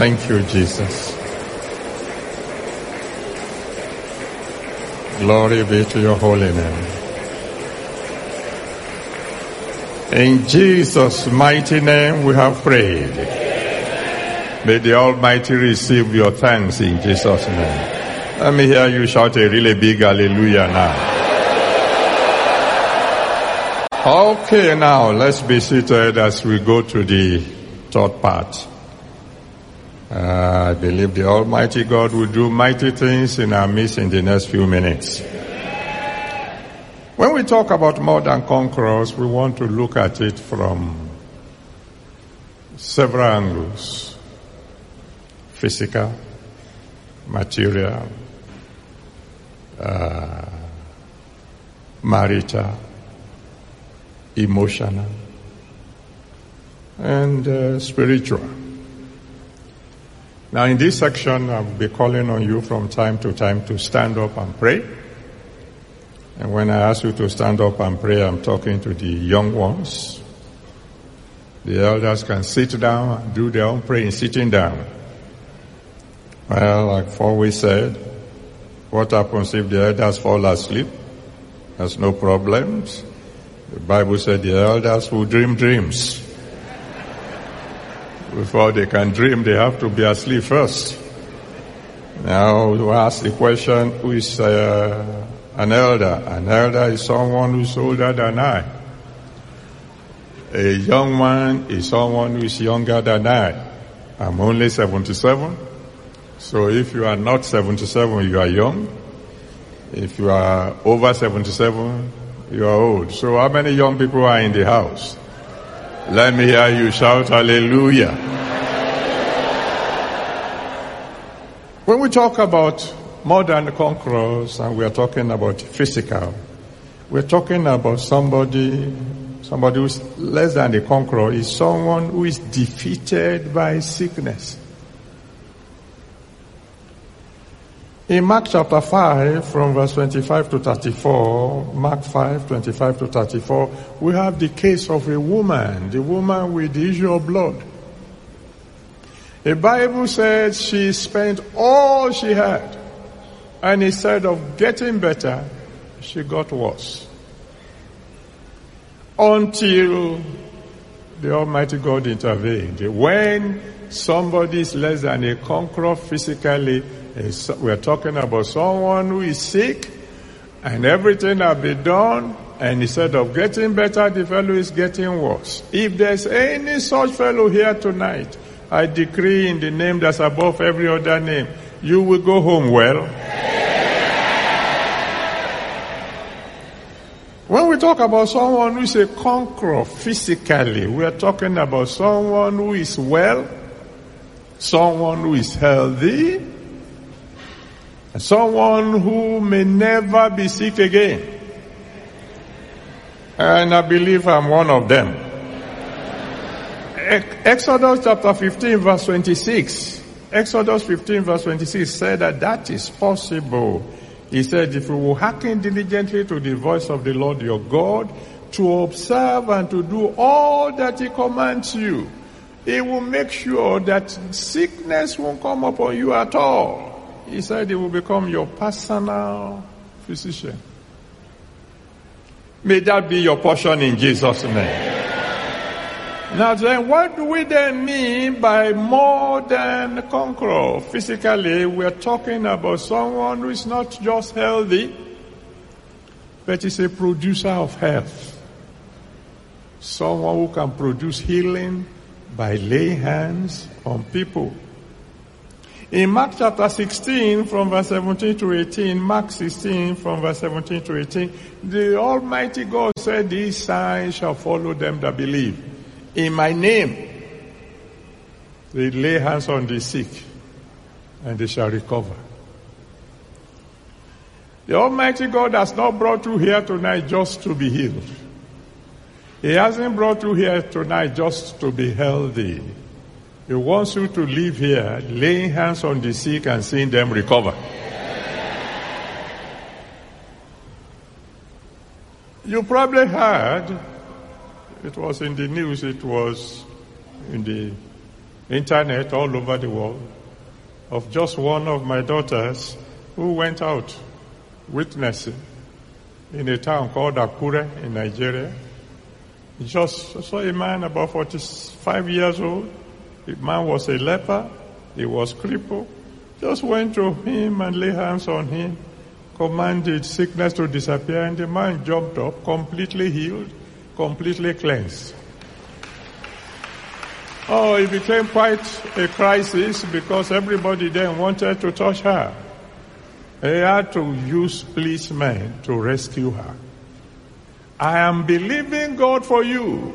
Thank you, Jesus. Glory be to your holy name. In Jesus' mighty name we have prayed. May the Almighty receive your thanks in Jesus' name. Let me hear you shout a really big hallelujah now. Okay, now let's be seated as we go to the third part. Uh, I believe the Almighty God will do mighty things in our midst in the next few minutes. When we talk about more than conquerors, we want to look at it from several angles. Physical, material, uh, marital, emotional, and uh, spiritual. Now, in this section, I'll be calling on you from time to time to stand up and pray. And when I ask you to stand up and pray, I'm talking to the young ones. The elders can sit down and do their own praying sitting down. Well, like always said, what happens if the elders fall asleep? There's no problems. The Bible said the elders will dream dreams. Before they can dream, they have to be asleep first. Now, you ask the question, who is uh, an elder? An elder is someone who's older than I. A young man is someone who is younger than I. I'm only 77. So if you are not 77, you are young. If you are over 77, you are old. So how many young people are in the house? Let me hear you shout hallelujah. When we talk about more than conquerors and we are talking about physical, we're talking about somebody, somebody who's less than a conqueror is someone who is defeated by sickness. In Mark chapter 5, from verse 25 to 34, Mark 5, 25 to 34, we have the case of a woman, the woman with the issue of blood. The Bible says she spent all she had, and instead of getting better, she got worse. Until the Almighty God intervened. When somebody is less than a conqueror physically, we're talking about someone who is sick and everything has been done and instead of getting better, the fellow is getting worse. If there's any such fellow here tonight, I decree in the name that's above every other name, you will go home well. When we talk about someone who is a conqueror physically, we are talking about someone who is well, someone who is healthy, Someone who may never be sick again. And I believe I'm one of them. Exodus chapter 15 verse 26. Exodus 15 verse 26 said that that is possible. He said, if you will hearken diligently to the voice of the Lord your God, to observe and to do all that he commands you, he will make sure that sickness won't come upon you at all. He said he will become your personal physician. May that be your portion in Jesus' name. Now then, what do we then mean by more than conqueror? Physically, we're talking about someone who is not just healthy, but is a producer of health. Someone who can produce healing by laying hands on people. In Mark chapter 16 from verse 17 to 18, Mark 16 from verse 17 to 18, the Almighty God said, these signs shall follow them that believe. In my name, they lay hands on the sick and they shall recover. The Almighty God has not brought you here tonight just to be healed. He hasn't brought you here tonight just to be healthy. He wants you to live here, laying hands on the sick and seeing them recover. You probably heard, it was in the news, it was in the internet all over the world of just one of my daughters who went out witnessing in a town called Akure in Nigeria. Just saw a man about 45 years old. The man was a leper. He was crippled. Just went to him and lay hands on him, commanded sickness to disappear, and the man jumped up, completely healed, completely cleansed. Oh, it became quite a crisis because everybody then wanted to touch her. They had to use policemen to rescue her. I am believing God for you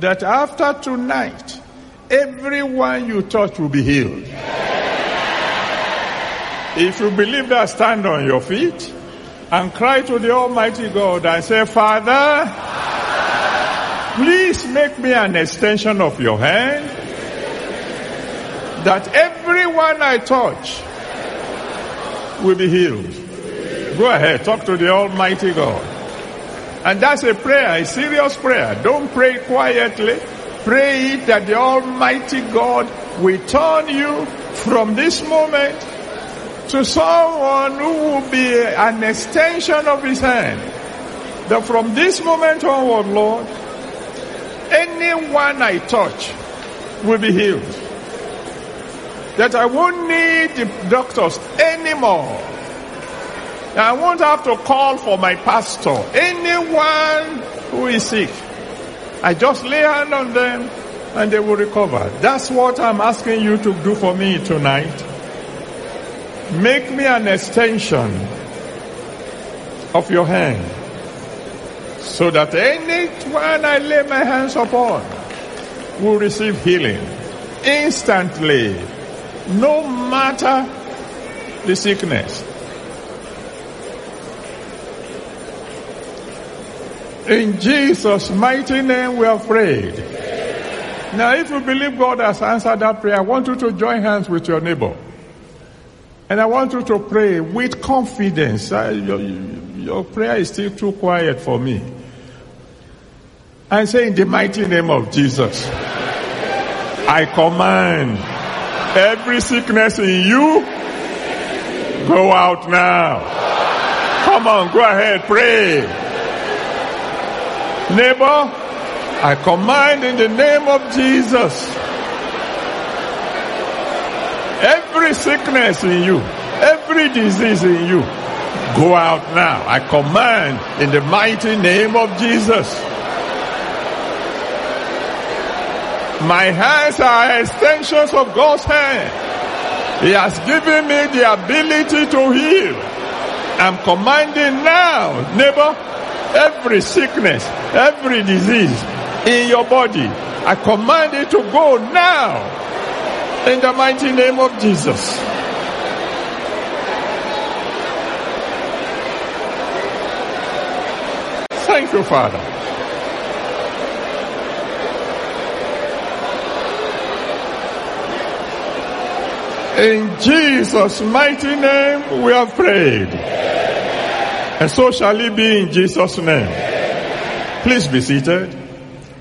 that after tonight, everyone you touch will be healed. If you believe that, stand on your feet and cry to the Almighty God and say, Father, please make me an extension of your hand that everyone I touch will be healed. Go ahead, talk to the Almighty God. And that's a prayer, a serious prayer. Don't pray quietly. Pray that the Almighty God will turn you from this moment to someone who will be an extension of his hand. That from this moment onward, Lord, anyone I touch will be healed. That I won't need the doctors anymore. I won't have to call for my pastor. Anyone who is sick, I just lay hand on them and they will recover. That's what I'm asking you to do for me tonight. Make me an extension of your hand so that anyone I lay my hands upon will receive healing instantly, no matter the sickness. In Jesus' mighty name we are prayed. Now, if you believe God has answered that prayer, I want you to join hands with your neighbor. And I want you to pray with confidence. Uh, your, your prayer is still too quiet for me. And say, in the mighty name of Jesus, I command every sickness in you, go out now. Come on, go ahead, pray. Neighbor, I command in the name of Jesus every sickness in you, every disease in you, go out now. I command in the mighty name of Jesus. My hands are extensions of God's hand. He has given me the ability to heal. I'm commanding now, neighbor, every sickness, every disease in your body. I command it to go now in the mighty name of Jesus. Thank you, Father. In Jesus' mighty name we have prayed. And so shall it be in Jesus' name. Please be seated.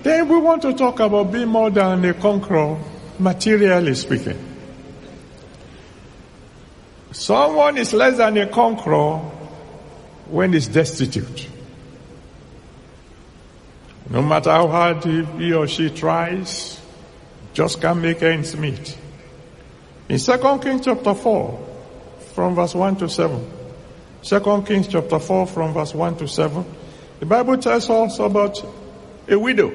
Then we want to talk about being more than a conqueror, materially speaking. Someone is less than a conqueror when he's destitute. No matter how hard he or she tries, just can't make ends meet. In 2 Kings chapter 4, from verse 1 to 7, Second Kings chapter 4 from verse 1 to 7. The Bible tells us about a widow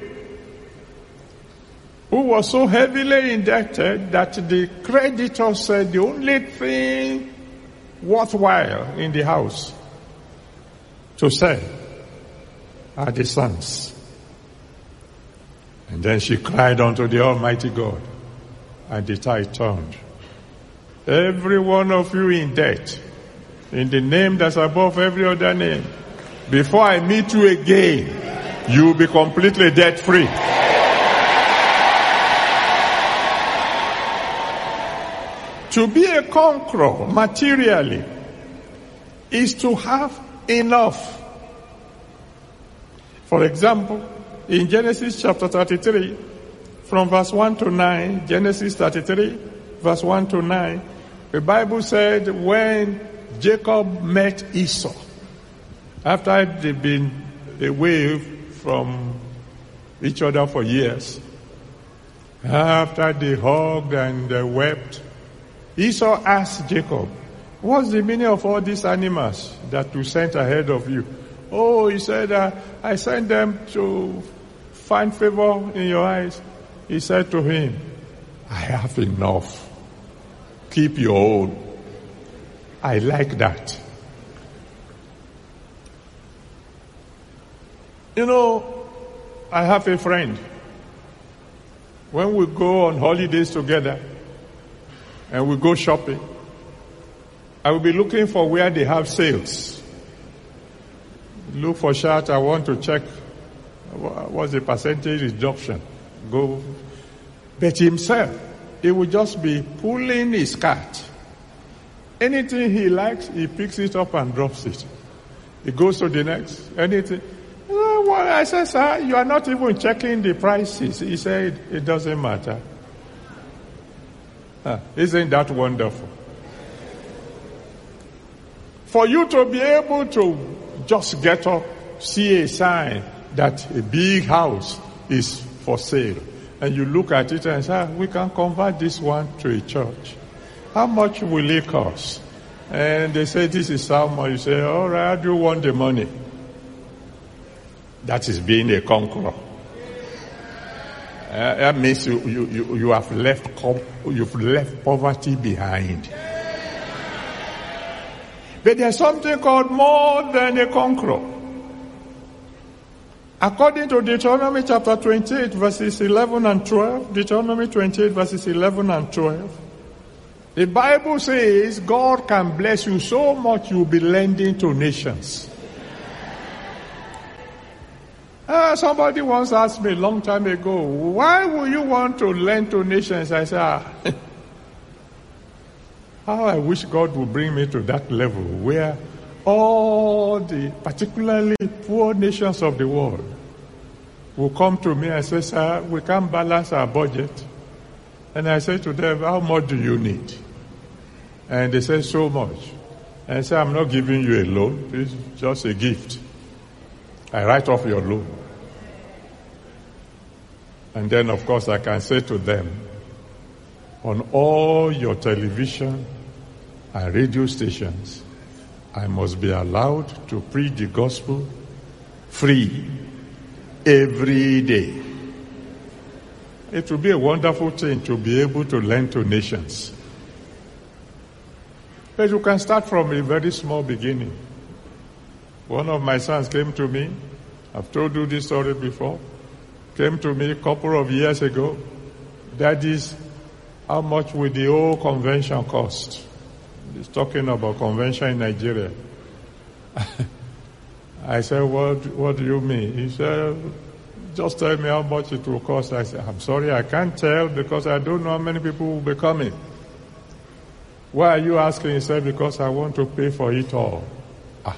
who was so heavily indebted that the creditor said the only thing worthwhile in the house to sell are the sons. And then she cried unto the Almighty God, and the tide turned. Every one of you in debt, in the name that's above every other name. Before I meet you again, you will be completely debt free. To be a conqueror materially is to have enough. For example, in Genesis chapter 33, from verse 1 to 9, Genesis 33, verse 1 to 9, the Bible said when Jacob met Esau, after they'd been away from each other for years, after they hugged and uh, wept, Esau asked Jacob, What's the meaning of all these animals that you sent ahead of you? Oh, he said, uh, I sent them to find favor in your eyes. He said to him, I have enough. Keep your own. I like that. You know, I have a friend. When we go on holidays together and we go shopping, I will be looking for where they have sales. Look for shirt, I want to check what's the percentage reduction. Go. But himself, he will just be pulling his cart. Anything he likes, he picks it up and drops it. He goes to the next. Anything. Well, I said, sir, you are not even checking the prices. He said, it doesn't matter. Huh. Isn't that wonderful? For you to be able to just get up, see a sign that a big house is for sale, and you look at it and say, ah, we can convert this one to a church. How much will it cost? And they say, this is how much. You say, all right, I do want the money. That is being a conqueror. Uh, that means you, you, you, you have left, you've left poverty behind. But there's something called more than a conqueror. According to Deuteronomy chapter 28 verses 11 and 12, Deuteronomy 28 verses 11 and 12, the Bible says God can bless you so much you'll be lending to nations. Uh, somebody once asked me a long time ago, why would you want to lend to nations? I said, ah, *laughs* how I wish God would bring me to that level where all the particularly poor nations of the world will come to me and say, Sir, we can't balance our budget. And I say to them, How much do you need? And they say, So much. And I say, I'm not giving you a loan, it's just a gift. I write off your loan. And then, of course, I can say to them, on all your television and radio stations, I must be allowed to preach the gospel free every day. It will be a wonderful thing to be able to lend to nations. But you can start from a very small beginning. One of my sons came to me. I've told you this story before. Came to me a couple of years ago. Daddy's, how much will the whole convention cost? He's talking about convention in Nigeria. *laughs* I said, what, what do you mean? He said, just tell me how much it will cost. I said, I'm sorry, I can't tell because I don't know how many people will be coming. Why are you asking? He said, because I want to pay for it all. Ah.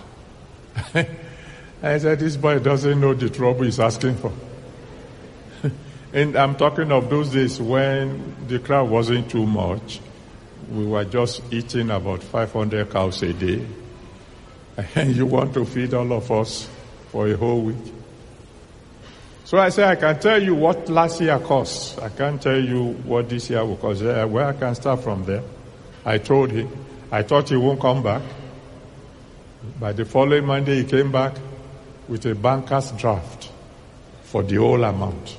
*laughs* I said, this boy doesn't know the trouble he's asking for. *laughs* and I'm talking of those days when the crowd wasn't too much we were just eating about 500 cows a day. And *laughs* you want to feed all of us for a whole week. So I say, I can tell you what last year cost. I can't tell you what this year will cost. Uh, where I can start from there. I told him. I thought he won't come back. By the following Monday, he came back with a banker's draft for the whole amount.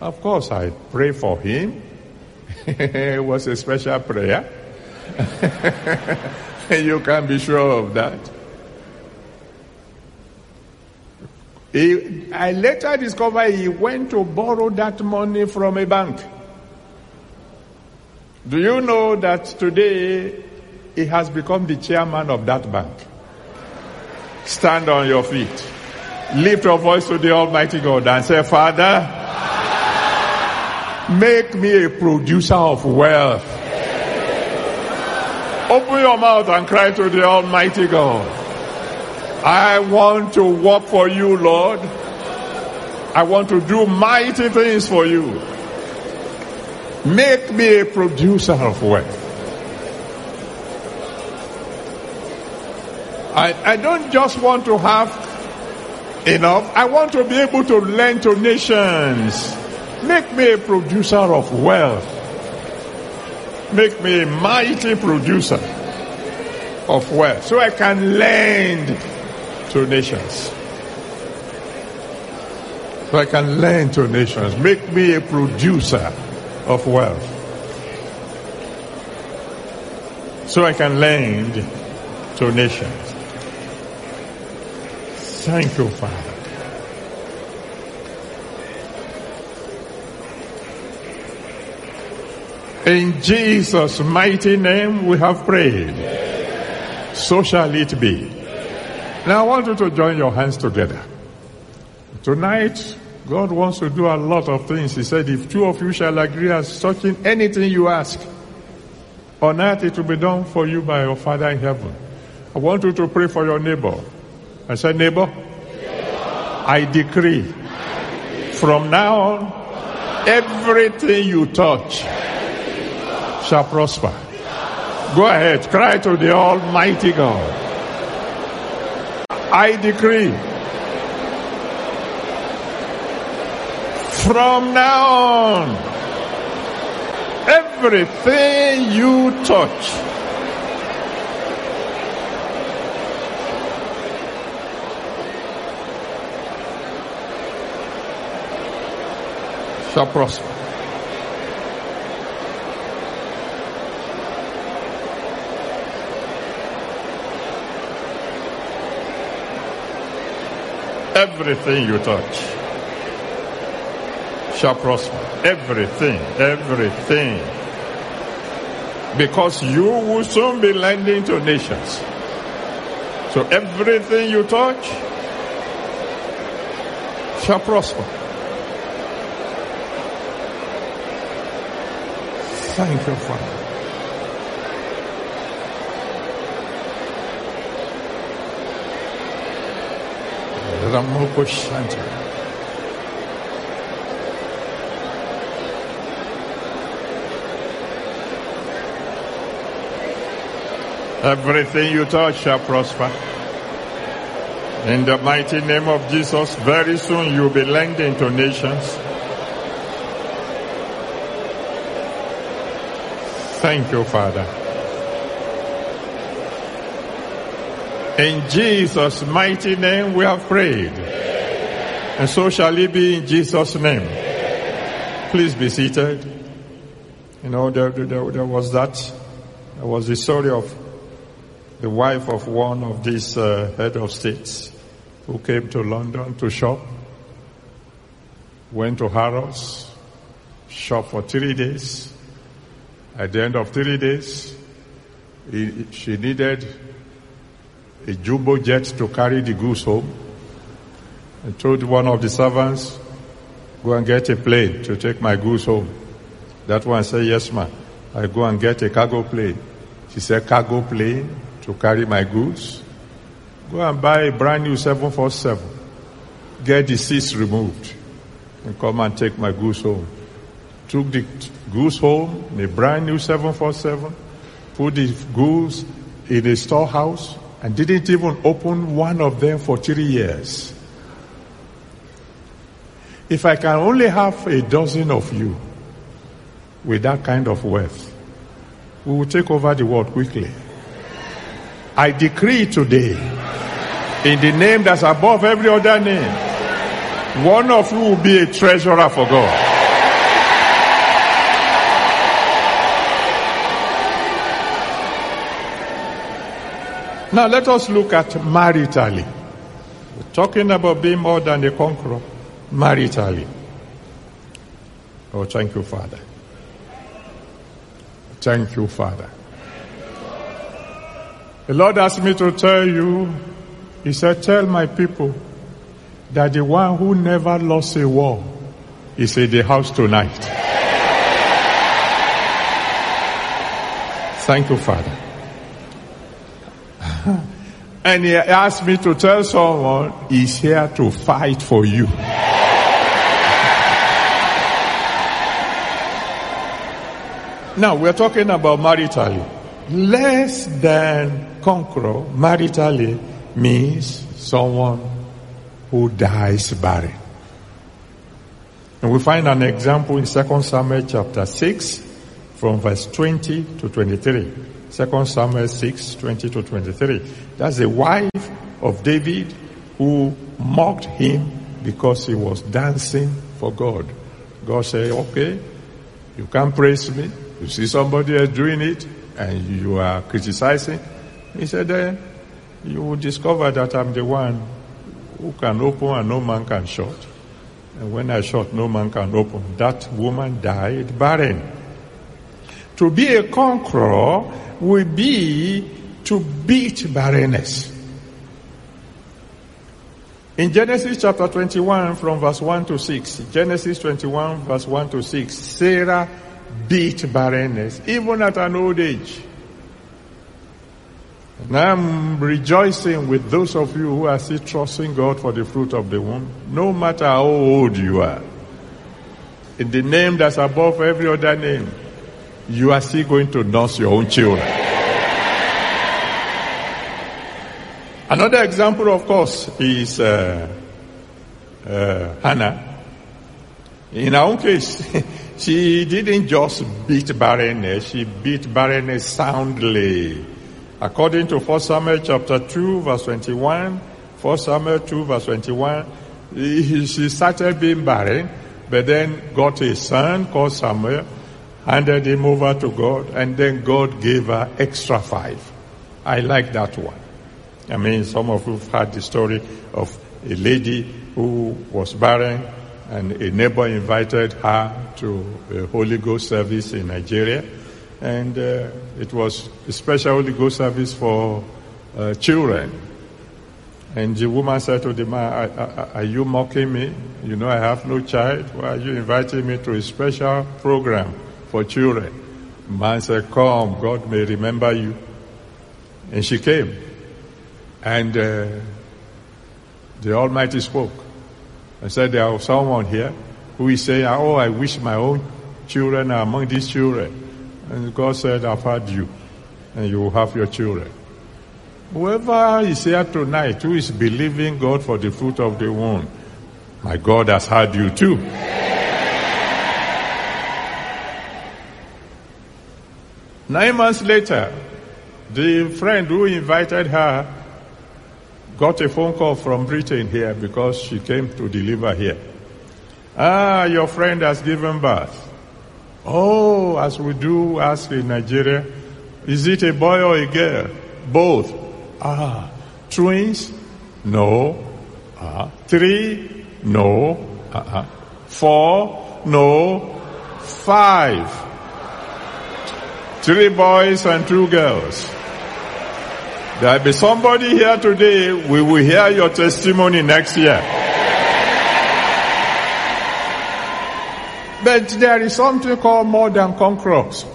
Of course, I pray for him *laughs* it was a special prayer. *laughs* you can be sure of that. He, I later discovered he went to borrow that money from a bank. Do you know that today he has become the chairman of that bank? Stand on your feet. Lift your voice to the Almighty God and say, Father, Make me a producer of wealth. Open your mouth and cry to the Almighty God. I want to work for you, Lord. I want to do mighty things for you. Make me a producer of wealth. I, I don't just want to have enough. I want to be able to lend to nations. Make me a producer of wealth. Make me a mighty producer of wealth so I can lend to nations. So I can lend to nations. Make me a producer of wealth. So I can lend to nations. Thank you, Father. In Jesus' mighty name we have prayed. So shall it be. Now I want you to join your hands together. Tonight, God wants to do a lot of things. He said, if two of you shall agree as touching anything you ask, on earth it will be done for you by your Father in heaven. I want you to pray for your neighbor. I said, neighbor, I decree from now on, everything you touch shall prosper. Go ahead, cry to the Almighty God. I decree from now on, everything you touch shall prosper. Everything you touch shall prosper. Everything, everything. Because you will soon be lending to nations. So everything you touch shall prosper. Thank you, Father. Ramoko Shanta. Everything you touch shall prosper. In the mighty name of Jesus, very soon you'll be lending to nations. Thank you, Father. In Jesus' mighty name we have prayed. And so shall it be in Jesus' name. Please be seated. You know, there, there, there was that, there was the story of the wife of one of these uh, head of states who came to London to shop, went to Harrods, shop for three days. At the end of three days, he, she needed a jumbo jet to carry the goods home. and told one of the servants, go and get a plane to take my goods home. That one said, yes ma'am. I go and get a cargo plane. She said, cargo plane to carry my goods? Go and buy a brand new 747. Get the seats removed and come and take my goods home. Took the goods home in a brand new 747, put the goods in a storehouse, and didn't even open one of them for three years. If I can only have a dozen of you with that kind of wealth, we will take over the world quickly. I decree today, in the name that's above every other name, one of you will be a treasurer for God. Now let us look at maritally. We're talking about being more than a conqueror maritally. Oh, thank you, Father. Thank you, Father. The Lord asked me to tell you, He said, Tell my people that the one who never lost a war is in the house tonight. Thank you, Father. *laughs* and He asked me to tell someone, He's here to fight for you. *laughs* Now, we're talking about maritally. Less than conqueror maritally means someone who dies barren. And we find an example in 2 Samuel chapter 6 from verse 20 to 23. 2 Samuel 6, 20 to 23. That's the wife of David who mocked him because he was dancing for God. God said, okay, you can praise me. You see somebody else doing it and you are criticizing. He said, then you will discover that I'm the one who can open and no man can shut. And when I shut, no man can open. That woman died barren. To be a conqueror will be to beat barrenness. In Genesis chapter 21 from verse 1 to 6, Genesis 21 verse 1 to 6, Sarah beat barrenness even at an old age. And I'm rejoicing with those of you who are still trusting God for the fruit of the womb, no matter how old you are. In the name that's above every other name, you are still going to nurse your own children. Another example, of course, is uh, uh, Hannah. In our own case, *laughs* she didn't just beat barrenness, she beat barrenness soundly. According to 1 Samuel chapter 2 verse 21, 1 Samuel 2 verse 21, she started being barren, but then got a son called Samuel, handed him over to God, and then God gave her extra five. I like that one. I mean, some of you have heard the story of a lady who was barren and a neighbor invited her to a Holy Ghost service in Nigeria. And uh, it was a special Holy Ghost service for uh, children. And the woman said to the man, Are you mocking me? You know, I have no child. Why are you inviting me to a special program for children? The man said, Come, God may remember you. And she came. And uh, the Almighty spoke and said, There was someone here who is saying, Oh, I wish my own children are among these children. And God said, I've heard you, and you will have your children. Whoever is here tonight who is believing God for the fruit of the womb, my God has heard you too. Nine months later, the friend who invited her got a phone call from Britain here because she came to deliver here. Ah, your friend has given birth. Oh, as we do ask in Nigeria, is it a boy or a girl? Both. Ah, twins? No. Ah, three? No. Uh-uh. Four? No. Five. Three boys and two girls. There'll be somebody here today, we will hear your testimony next year. But there is something called more than conquerors.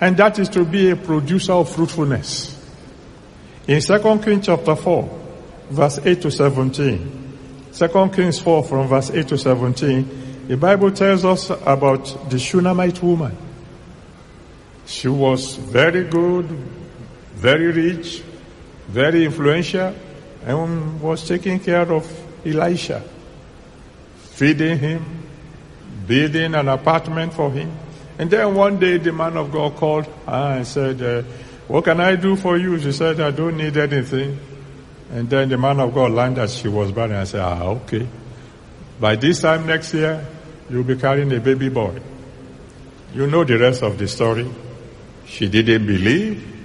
And that is to be a producer of fruitfulness. In 2 Kings chapter 4, verse 8 to 17, 2 Kings 4 from verse 8 to 17, the Bible tells us about the Shunammite woman. She was very good, very rich, very influential, and was taking care of Elisha, feeding him, building an apartment for him. And then one day the man of God called and said, uh, what can I do for you? She said, I don't need anything. And then the man of God learned that she was barren and said, ah, okay. By this time next year, you'll be carrying a baby boy. You know the rest of the story. She didn't believe,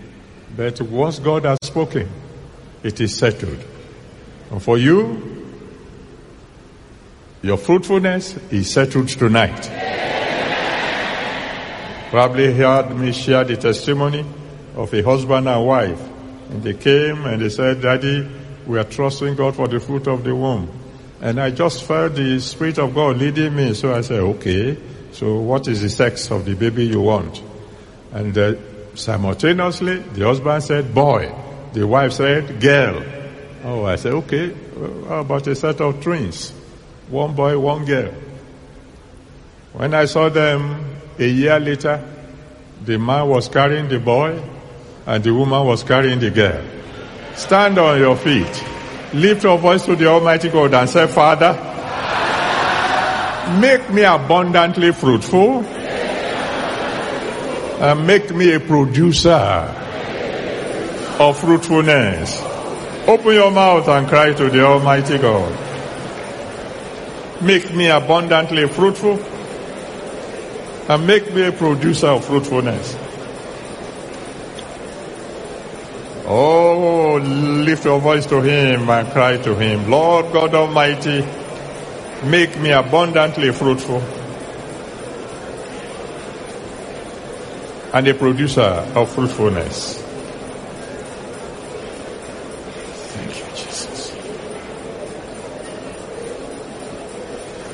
but once God has spoken, it is settled. And for you, your fruitfulness is settled tonight. Probably heard me share the testimony of a husband and wife. And they came and they said, Daddy, we are trusting God for the fruit of the womb. And I just felt the Spirit of God leading me. So I said, okay, so what is the sex of the baby you want? And uh, simultaneously, the husband said, boy. The wife said, girl. Oh, I said, okay, uh, how about a set of twins? One boy, one girl. When I saw them a year later, the man was carrying the boy and the woman was carrying the girl. Stand on your feet. Lift your voice to the Almighty God and say, Father, make me abundantly fruitful and make me a producer of fruitfulness. Open your mouth and cry to the Almighty God. Make me abundantly fruitful and make me a producer of fruitfulness. Oh, lift your voice to Him and cry to Him. Lord God Almighty, make me abundantly fruitful and a producer of fruitfulness. Thank you, Jesus.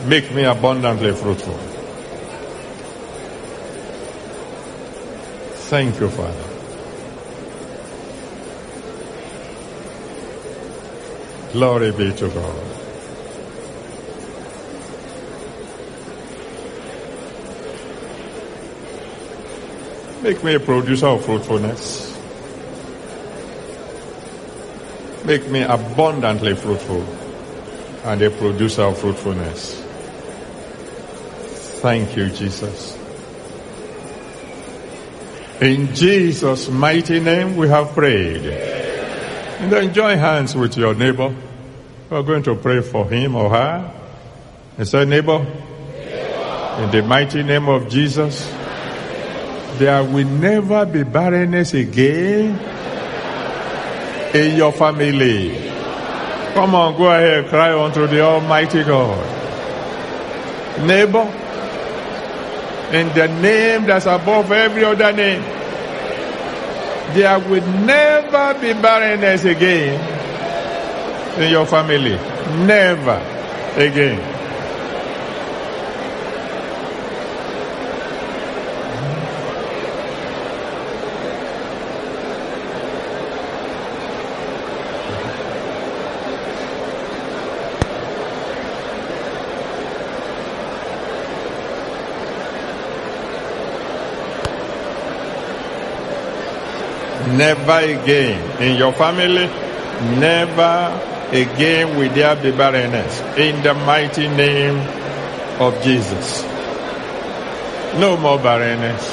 Make me abundantly fruitful. Thank you, Father. Glory be to God. Make me a producer of fruitfulness. Make me abundantly fruitful and a producer of fruitfulness. Thank you, Jesus. In Jesus' mighty name we have prayed. And then join hands with your neighbor. We're going to pray for him or her. And say, neighbor, in the mighty name of Jesus, there will never be barrenness again in your family. Come on, go ahead, cry unto the Almighty God. Neighbor, in the name that's above every other name, there will never be barrenness again in your family. Never again. Never again. In your family, never again will there be barrenness. In the mighty name of Jesus. No more barrenness.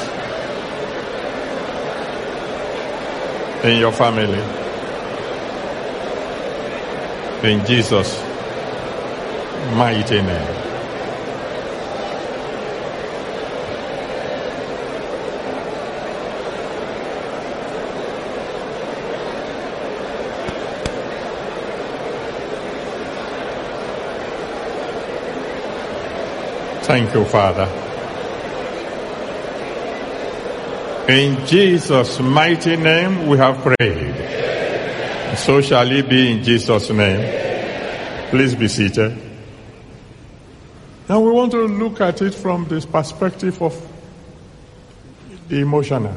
In your family. In Jesus' mighty name. Thank you, Father. In Jesus' mighty name we have prayed. So shall it be in Jesus' name. Please be seated. Now we want to look at it from this perspective of the emotional.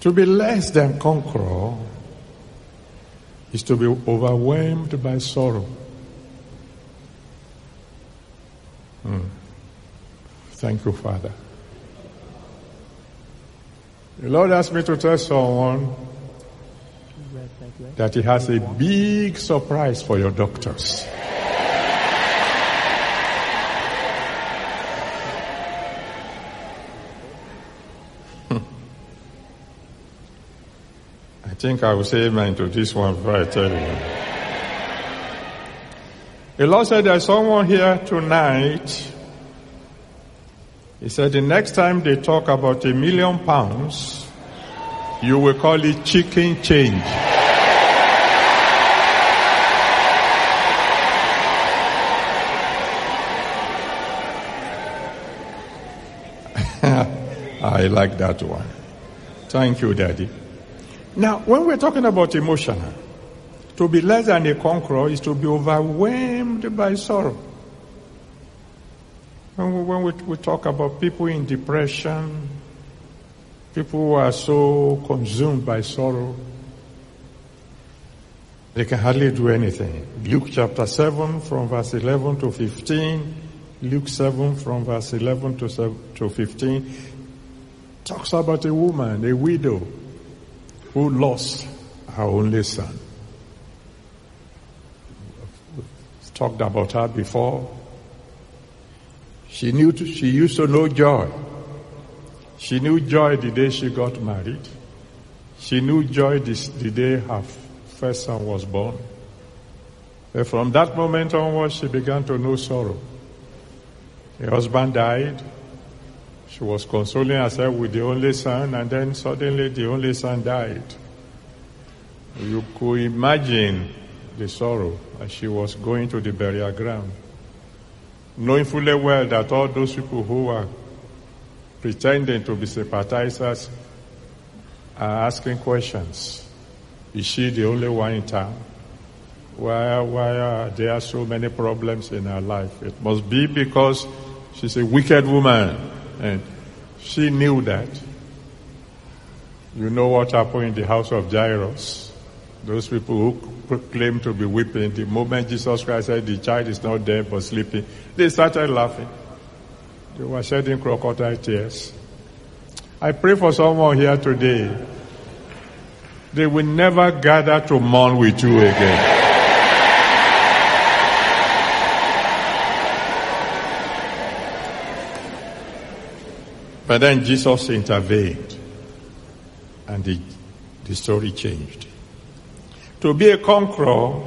To be less than conqueror is to be overwhelmed by sorrow. Thank you, Father. The Lord asked me to tell someone that He has a big surprise for your doctors. *laughs* I think I will say amen to this one before I tell you. The Lord said there's someone here tonight. He said the next time they talk about a million pounds, you will call it chicken change. *laughs* I like that one. Thank you, Daddy. Now, when we're talking about emotional, to be less than a conqueror is to be overwhelmed by sorrow. When we, when we, we talk about people in depression, people who are so consumed by sorrow, they can hardly do anything. Luke chapter 7 from verse 11 to 15, Luke 7 from verse 11 to, 7, to 15 talks about a woman, a widow, who lost her only son. We've talked about her before. She knew to, she used to know joy. She knew joy the day she got married. She knew joy this, the day her first son was born. But from that moment onwards, she began to know sorrow. Her husband died. She was consoling herself with the only son, and then suddenly the only son died. You could imagine the sorrow as she was going to the burial ground, knowing fully well that all those people who are pretending to be sympathizers are asking questions. Is she the only one in town? Why, why are there so many problems in her life? It must be because she's a wicked woman. And she knew that. You know what happened in the house of Jairus? Those people who claim to be weeping, the moment Jesus Christ said the child is not dead but sleeping, they started laughing. They were shedding crocodile tears. I pray for someone here today. They will never gather to mourn with you again. But then Jesus intervened and the, the story changed. To be a conqueror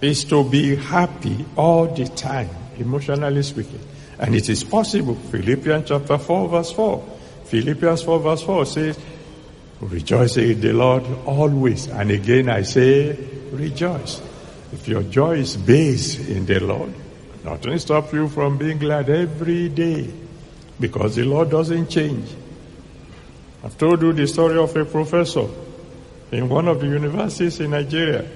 is to be happy all the time, emotionally speaking. And it is possible. Philippians chapter 4 verse 4. Philippians 4 verse 4 says, rejoice in the Lord always. And again I say, rejoice. If your joy is based in the Lord, nothing stops you from being glad every day because the Lord doesn't change. I've told you the story of a professor in one of the universities in Nigeria.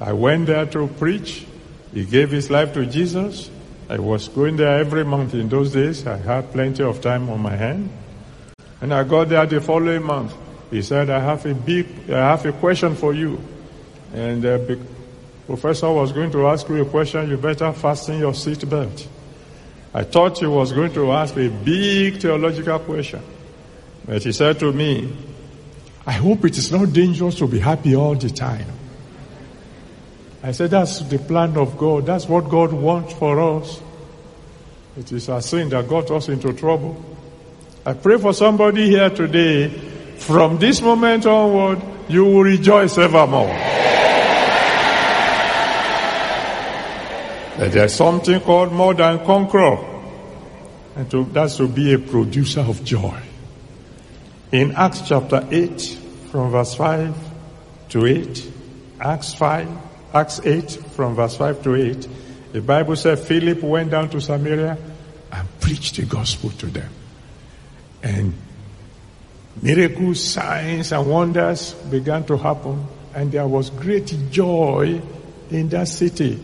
I went there to preach. He gave his life to Jesus. I was going there every month in those days. I had plenty of time on my hand. And I got there the following month. He said, I have a big, I have a question for you. And uh, the professor was going to ask you a question. You better fasten your seatbelt. I thought he was going to ask a big theological question. But he said to me, I hope it is not dangerous to be happy all the time. I said, that's the plan of God. That's what God wants for us. It is a sin that got us into trouble. I pray for somebody here today. From this moment onward, you will rejoice evermore. That there's something called more than conqueror. And to, that's to be a producer of joy. In Acts chapter 8, from verse 5 to 8, Acts 5, Acts 8, from verse 5 to 8, the Bible said Philip went down to Samaria and preached the gospel to them. And miracles, signs, and wonders began to happen, and there was great joy in that city.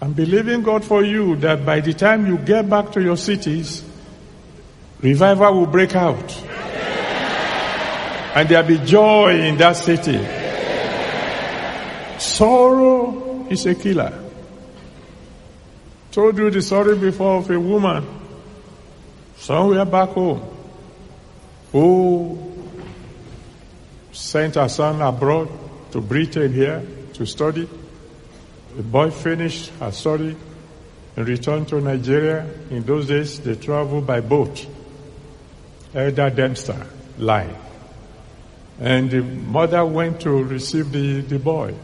I'm believing God for you that by the time you get back to your cities, revival will break out. And there'll be joy in that city. Sorrow is a killer. Told you the story before of a woman somewhere back home who sent her son abroad to Britain here to study. The boy finished her study and returned to Nigeria. In those days, they traveled by boat. Elder Dempster line. And the mother went to receive the, the boy.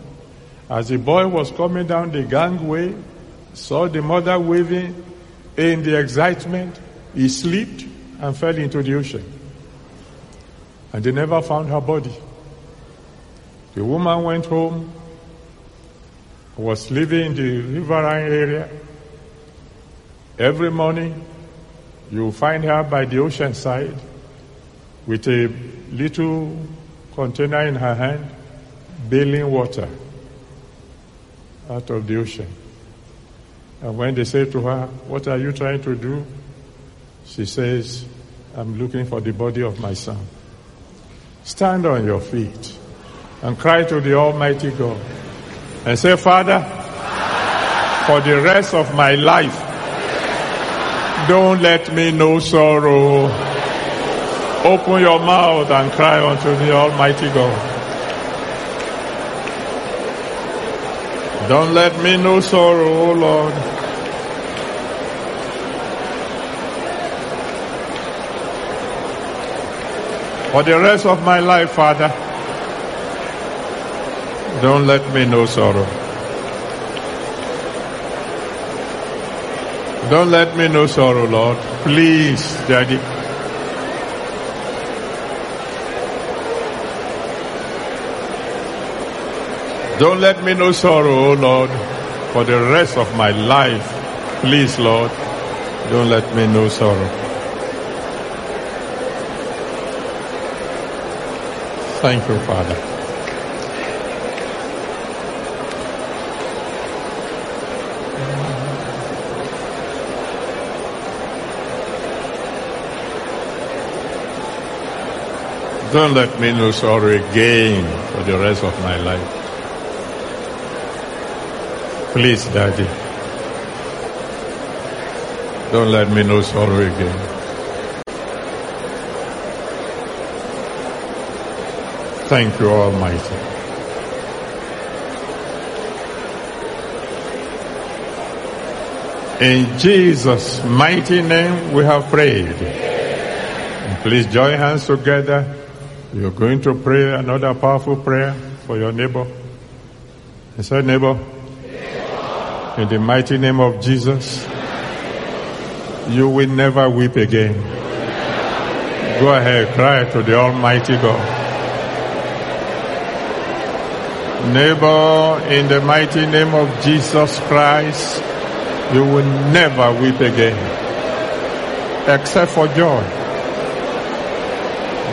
As the boy was coming down the gangway, saw the mother waving in the excitement, he slipped and fell into the ocean. And they never found her body. The woman went home, was living in the riverine area. Every morning, you find her by the ocean side with a little container in her hand, bailing water out of the ocean. And when they say to her, What are you trying to do? She says, I'm looking for the body of my son. Stand on your feet and cry to the Almighty God and say, Father, for the rest of my life. Don't let me know sorrow. Open your mouth and cry unto the Almighty God. Don't let me know sorrow, O Lord. For the rest of my life, Father, don't let me know sorrow. Don't let me know sorrow, Lord. Please, Daddy. Don't let me know sorrow, oh Lord, for the rest of my life. Please, Lord, don't let me know sorrow. Thank you, Father. Don't let me know sorrow again for the rest of my life. Please, Daddy. Don't let me know sorrow again. Thank you, Almighty. In Jesus' mighty name we have prayed. And please join hands together. You're going to pray another powerful prayer for your neighbor. I said, neighbor, in the mighty name of Jesus, you will never weep again. Go ahead, cry to the Almighty God. Neighbor, in the mighty name of Jesus Christ, you will never weep again. Except for joy.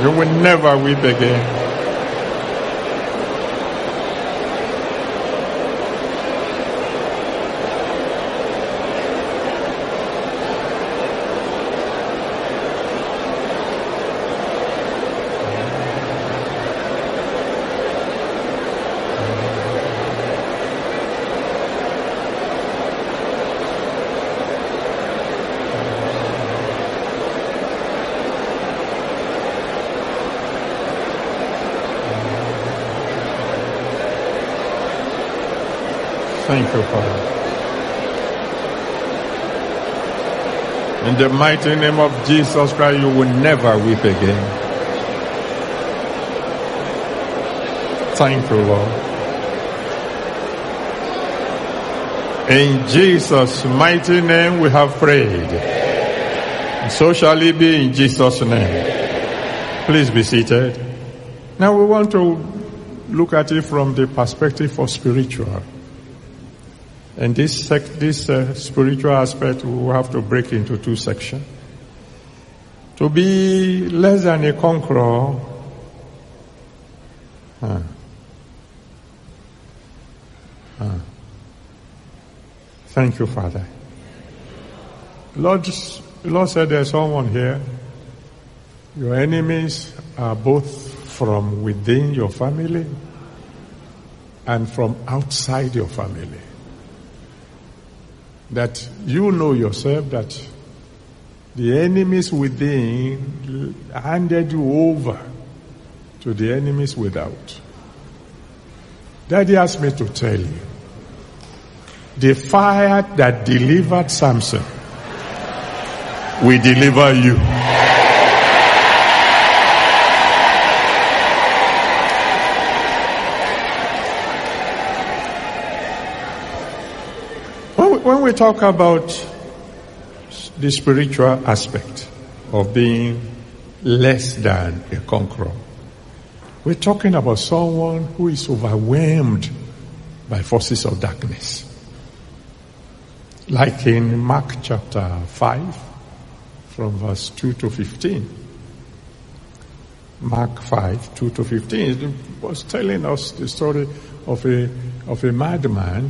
You will never weep again. In the mighty name of Jesus Christ, you will never weep again. Thank you, Lord. In Jesus' mighty name we have prayed. So shall it be in Jesus' name. Please be seated. Now we want to look at it from the perspective of spiritual. And this sec- this uh, spiritual aspect we have to break into two sections. To be less than a conqueror. Huh. Huh. Thank you, Father. Lord, Lord said there's someone here. Your enemies are both from within your family and from outside your family that you know yourself that the enemies within handed you over to the enemies without. Daddy asked me to tell you the fire that delivered Samson will deliver you. when we talk about the spiritual aspect of being less than a conqueror, we're talking about someone who is overwhelmed by forces of darkness. Like in Mark chapter 5, from verse 2 to 15. Mark 5, 2 to 15, it was telling us the story of a, of a madman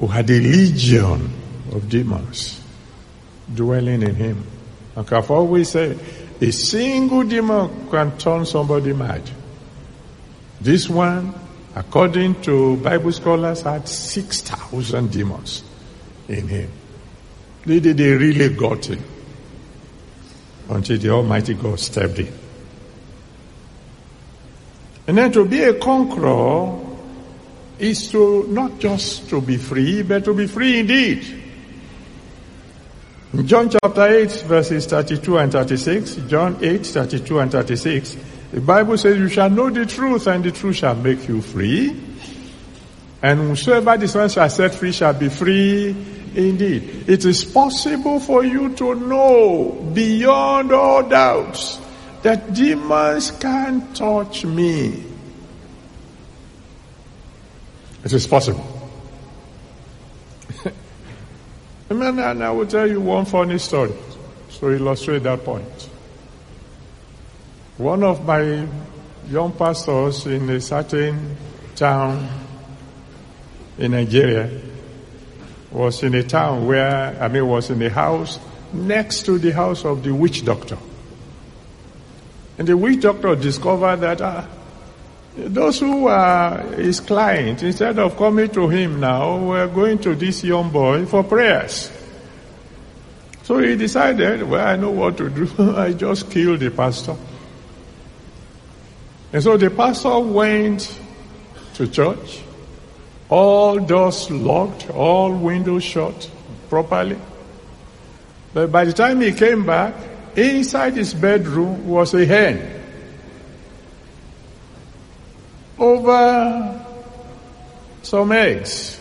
who had a legion of demons dwelling in him. Like I've always said, a single demon can turn somebody mad. This one according to Bible scholars, had 6,000 demons in him. They, they, they really got him until the Almighty God stepped in. And then to be a conqueror is to not just to be free, but to be free indeed. In John chapter 8, verses 32 and 36, John 8, 32 and 36, the Bible says, You shall know the truth, and the truth shall make you free. And whosoever the Son shall set free shall be free indeed. It is possible for you to know beyond all doubts that demons can't touch me. It is possible. *laughs* And I will tell you one funny story to illustrate that point. One of my young pastors in a certain town in Nigeria was in a town where, I mean, was in a house next to the house of the witch doctor. And the witch doctor discovered that uh, those who are his client, instead of coming to him now, were going to this young boy for prayers. So he decided, well, I know what to do. *laughs* I just killed the pastor. And so the pastor went to church, all doors locked, all windows shut properly. But by the time he came back, inside his bedroom was a hen. Over some eggs.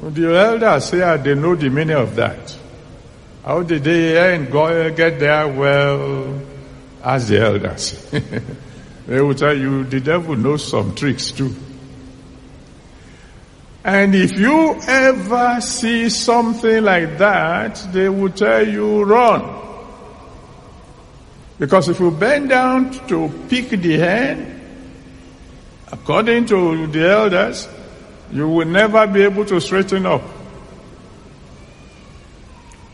The elders say ah, they know the meaning of that. How did they get there? Well, as the elders. *laughs* they will tell you the devil knows some tricks too. And if you ever see something like that, they will tell you run. Because if you bend down to pick the hen, according to the elders, you will never be able to straighten up.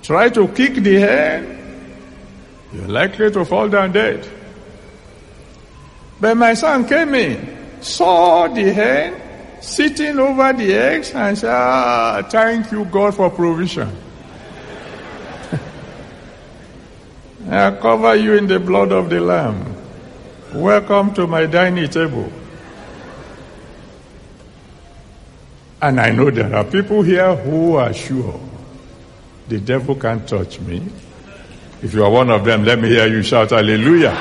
Try to kick the hen, you're likely to fall down dead. But my son came in, saw the hen sitting over the eggs, and said, ah, thank you God for provision. *laughs* I cover you in the blood of the Lamb. Welcome to my dining table. And I know there are people here who are sure the devil can't touch me. If you are one of them, let me hear you shout hallelujah.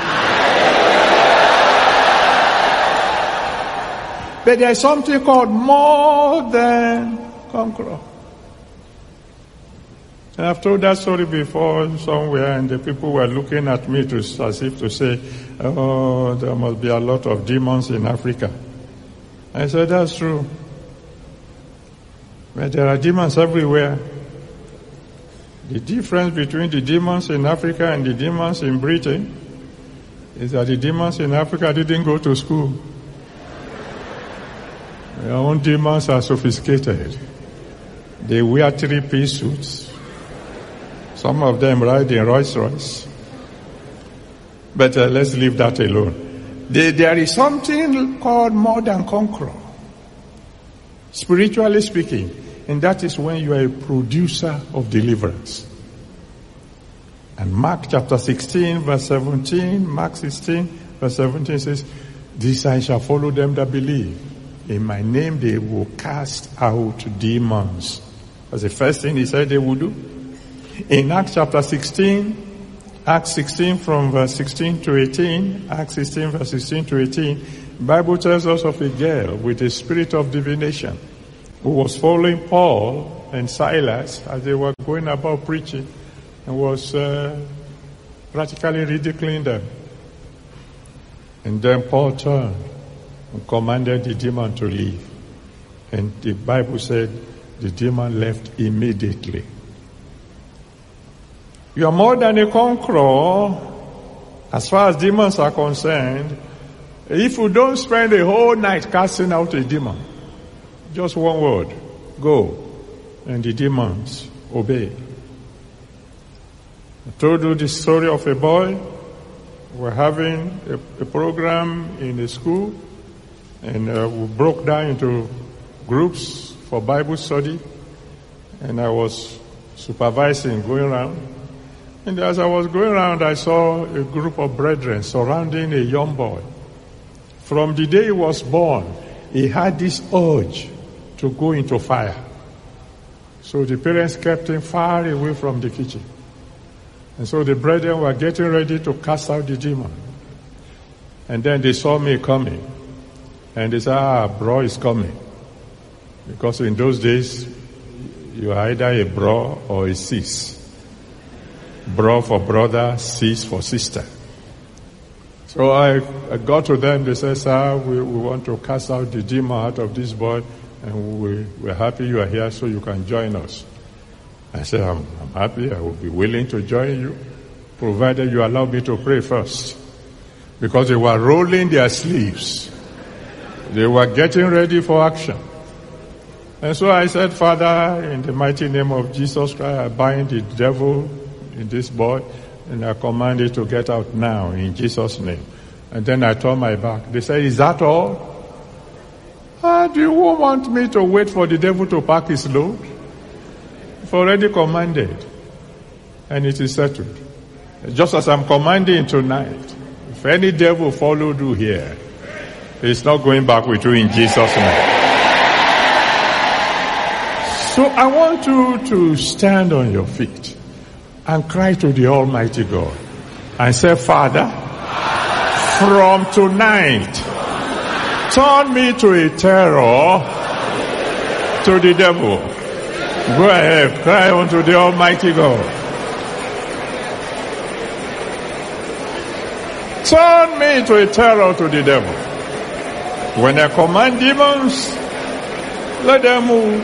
But there's something called more than conqueror. And I've told that story before somewhere, and the people were looking at me to, as if to say, Oh, there must be a lot of demons in Africa. I said, That's true. But there are demons everywhere. The difference between the demons in Africa and the demons in Britain is that the demons in Africa didn't go to school. Their own demons are sophisticated. They wear three-piece suits. Some of them ride in Rolls Royce. But uh, let's leave that alone. There, there is something called more than conqueror. Spiritually speaking, and that is when you are a producer of deliverance. And Mark chapter 16 verse 17, Mark 16 verse 17 says, This I shall follow them that believe. In my name they will cast out demons. That's the first thing he said they will do. In Acts chapter 16, Acts 16 from verse 16 to 18, Acts 16 verse 16 to 18, Bible tells us of a girl with a spirit of divination who was following Paul and Silas as they were going about preaching and was uh, practically ridiculing them. And then Paul turned and commanded the demon to leave. And the Bible said the demon left immediately. You are more than a conqueror as far as demons are concerned. If you don't spend a whole night casting out a demon, just one word, go, and the demons obey. I told you the story of a boy. We're having a, a program in a school, And uh, we broke down into groups for Bible study. And I was supervising, going around. And as I was going around, I saw a group of brethren surrounding a young boy. From the day he was born, he had this urge to go into fire. So the parents kept him far away from the kitchen. And so the brethren were getting ready to cast out the demon. And then they saw me coming. And they said, ah, bro is coming. Because in those days, you are either a bro or a sis. Bro for brother, sis for sister. So I, I got to them, they said, sir, we, we want to cast out the demon out of this boy, and we, we're happy you are here so you can join us. I said, I'm, I'm happy, I will be willing to join you, provided you allow me to pray first. Because they were rolling their sleeves. They were getting ready for action. And so I said, Father, in the mighty name of Jesus Christ, I bind the devil in this boy and I command it to get out now in Jesus' name. And then I turned my back. They said, Is that all? Ah, do you want me to wait for the devil to pack his load? I've already commanded. And it is settled. Just as I'm commanding tonight, if any devil followed you here, he's not going back with you in Jesus' name. So I want you to stand on your feet and cry to the Almighty God and say, Father, from tonight, turn me to a terror to the devil. Go ahead, cry unto the Almighty God. Turn me to a terror to the devil. When I command demons, let them move.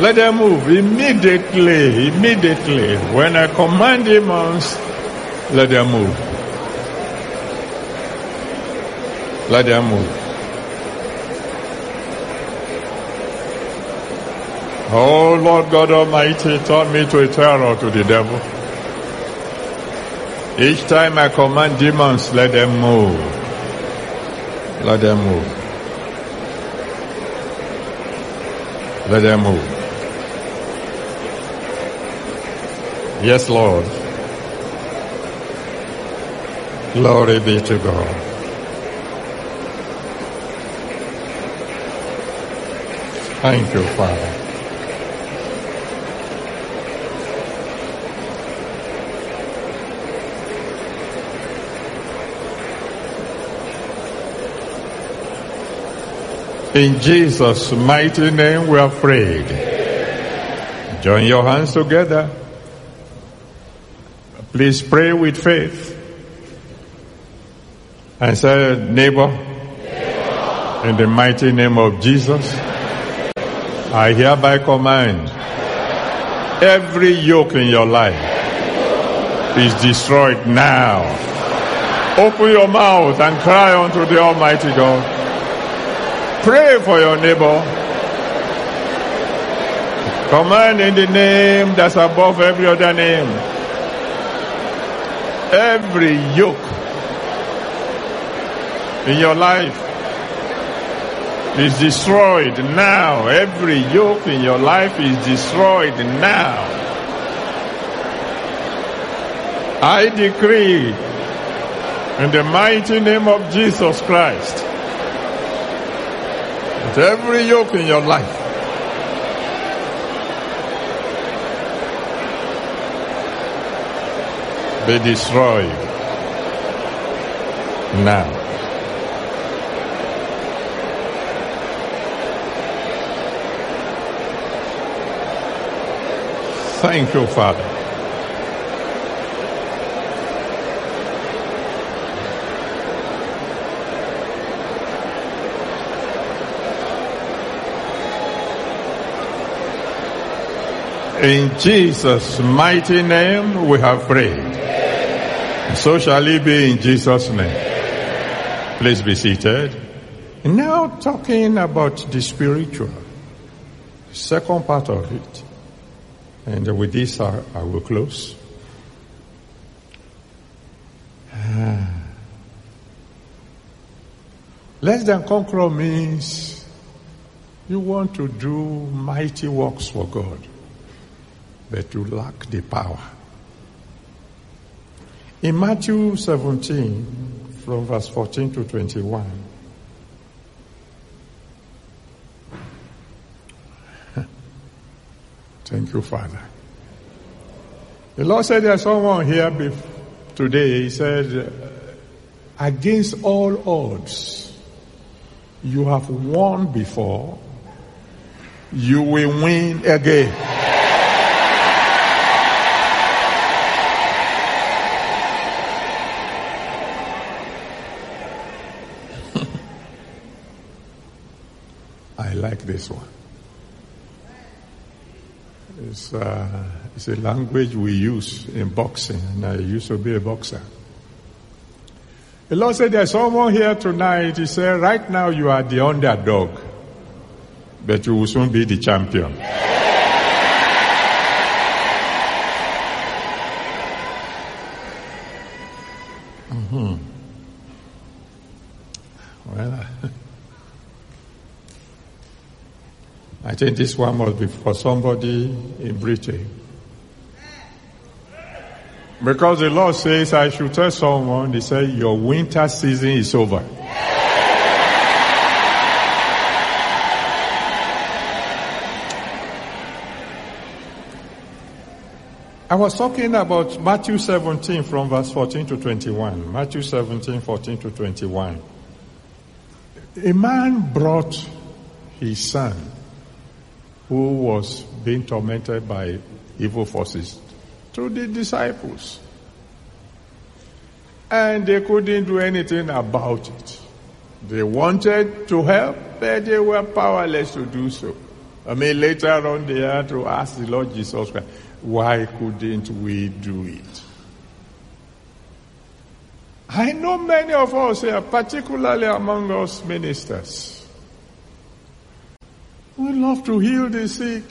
Let them move immediately, immediately. When I command demons, let them move. Let them move. Oh Lord God Almighty, turn me to a terror to the devil. Each time I command demons, let them move. Let them move. Let them move. Yes, Lord. Glory be to God. Thank you, Father. In Jesus' mighty name we are prayed. Join your hands together. Please pray with faith. And say, neighbor, in the mighty name of Jesus, I hereby command every yoke in your life is destroyed now. Open your mouth and cry unto the Almighty God. Pray for your neighbor. Command in the name that's above every other name. Every yoke in your life is destroyed now. Every yoke in your life is destroyed now. I decree in the mighty name of Jesus Christ that every yoke in your life be destroyed now. Thank you, Father. In Jesus' mighty name we have prayed. So shall it be in Jesus' name. Please be seated. Now talking about the spiritual, second part of it. And with this I, I will close. Ah. Less than conqueror means you want to do mighty works for God, but you lack the power. In Matthew 17, from verse 14 to 21, Thank you, Father. The Lord said there's someone here today. He said, against all odds, you have won before, you will win again. *laughs* I like this one. It's, uh, it's a language we use in boxing, and I used to be a boxer. The Lord said, There's someone here tonight. He said, Right now you are the underdog, but you will soon be the champion. Mm-hmm. Well, *laughs* I think this one must be for somebody in Britain. Because the Lord says I should tell someone, they say, your winter season is over. I was talking about Matthew 17 from verse 14 to 21. Matthew 17, 14 to 21. A man brought his son who was being tormented by evil forces to the disciples. And they couldn't do anything about it. They wanted to help, but they were powerless to do so. I mean, later on they had to ask the Lord Jesus Christ, why couldn't we do it? I know many of us here, particularly among us ministers, we love to heal the sick.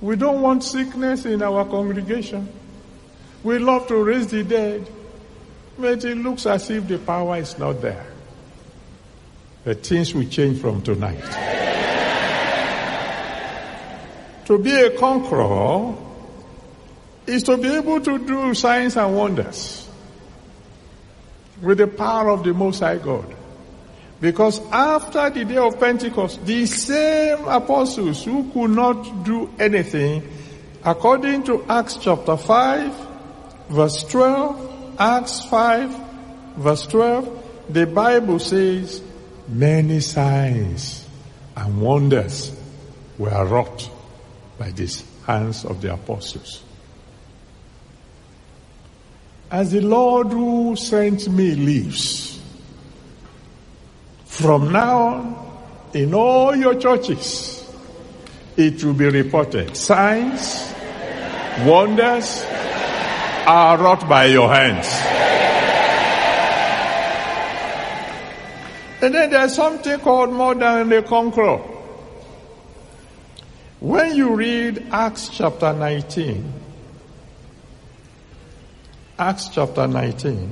We don't want sickness in our congregation. We love to raise the dead. But it looks as if the power is not there. But things will change from tonight. to be a conqueror is to be able to do signs and wonders with the power of the Most High God. Because after the day of Pentecost, the same apostles who could not do anything, according to Acts chapter 5, verse 12, Acts 5, verse 12, the Bible says, many signs and wonders were wrought by the hands of the apostles. As the Lord who sent me lives, from now on, in all your churches, it will be reported. Signs, wonders are wrought by your hands. And then there's something called more than a conqueror. When you read Acts chapter 19, Acts chapter 19,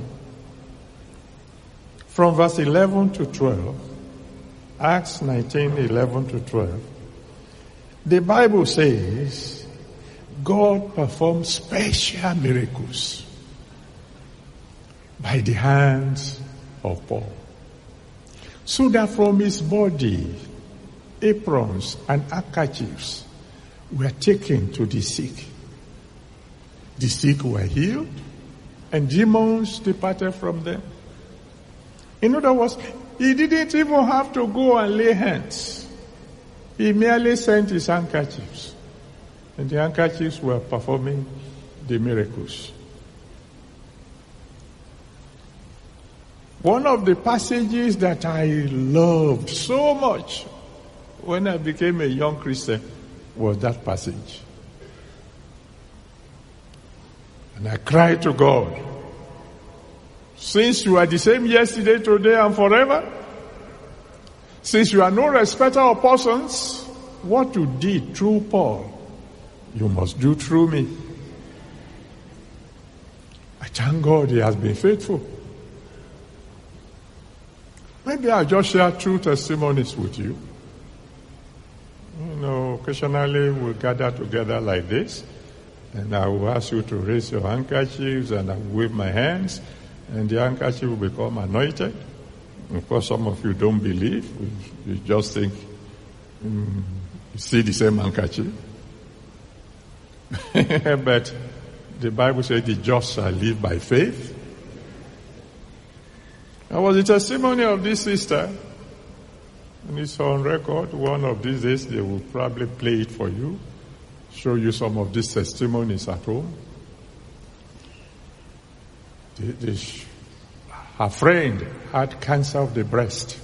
from verse 11 to 12, Acts 19, 11 to 12, the Bible says God performed special miracles by the hands of Paul. So that from his body, aprons and handkerchiefs were taken to the sick. The sick were healed and demons departed from them. In other words, he didn't even have to go and lay hands. He merely sent his handkerchiefs. And the handkerchiefs were performing the miracles. One of the passages that I loved so much when I became a young Christian was that passage. And I cried to God, since you are the same yesterday, today, and forever, since you are no respecter of persons, what you did through Paul, you must do through me. I thank God he has been faithful. Maybe I'll just share two testimonies with you. You know, occasionally we'll gather together like this, and I will ask you to raise your handkerchiefs, and I wave my hands, and the handkerchief will become anointed. Of course, some of you don't believe. You just think, mm, you see the same handkerchief. *laughs* but the Bible says the just shall live by faith. That was the testimony of this sister. And it's on record. One of these days they will probably play it for you, show you some of these testimonies at home. Her friend had cancer of the breast.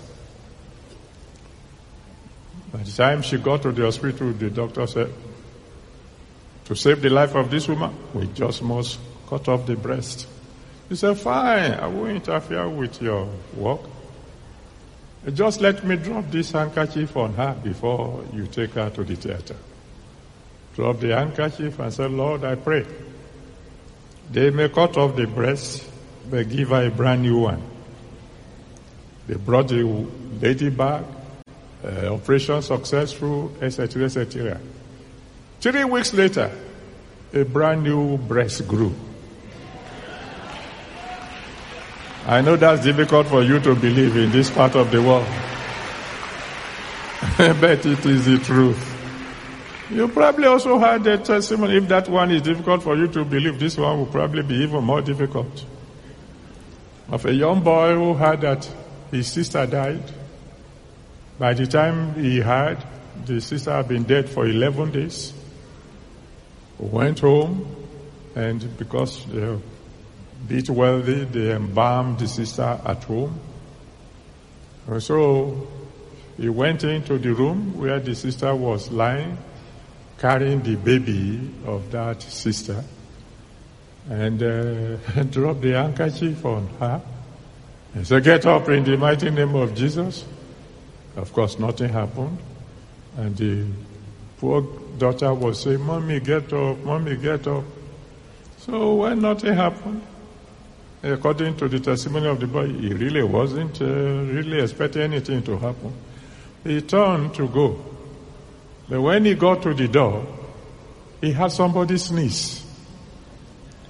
By the time she got to the hospital, the doctor said, to save the life of this woman, we just must cut off the breast. He said, fine, I won't interfere with your work. Just let me drop this handkerchief on her before you take her to the theater. Drop the handkerchief and say, Lord, I pray. They may cut off the breast, but give her a brand new one. They brought the lady back, uh, operation successful, etc., etc. Three weeks later, a brand new breast grew. I know that's difficult for you to believe in this part of the world. *laughs* but it is the truth. You probably also heard that testimony. If that one is difficult for you to believe, this one will probably be even more difficult. Of a young boy who heard that his sister died. By the time he heard, the sister had been dead for 11 days. Went home, and because they bit wealthy, they embalmed the sister at home. And so he went into the room where the sister was lying, carrying the baby of that sister, and uh, *laughs* dropped the handkerchief on her. And said, Get up in the mighty name of Jesus. Of course, nothing happened. And the poor daughter was saying, Mommy, get up, Mommy, get up. So when nothing happened, according to the testimony of the boy, he really wasn't uh, really expecting anything to happen. He turned to go. But when he got to the door, he had somebody sneeze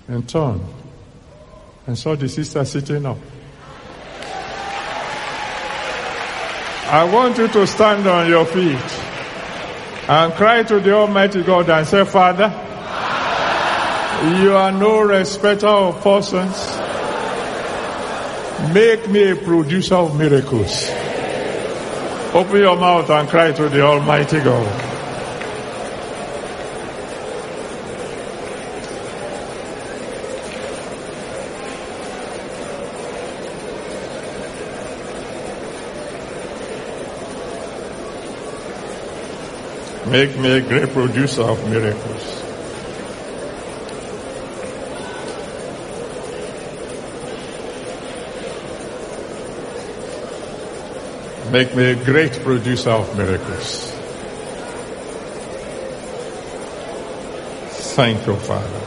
and turned and saw the sister sitting up. I want you to stand on your feet and cry to the Almighty God and say, Father, you are no respecter of persons. Make me a producer of miracles. Open your mouth and cry to the Almighty God. Make me a great producer of miracles. Make me a great producer of miracles. Thank you, Father.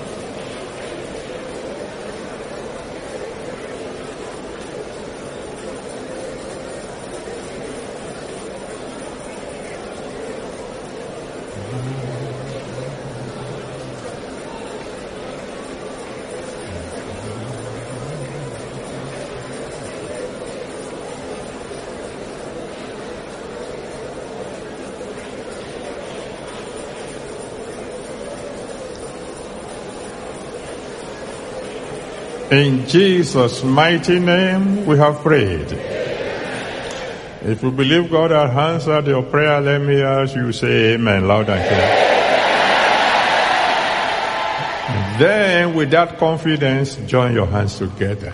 In Jesus' mighty name we have prayed. If you believe God has answered your prayer, let me ask you say amen loud and clear. Then with that confidence, join your hands together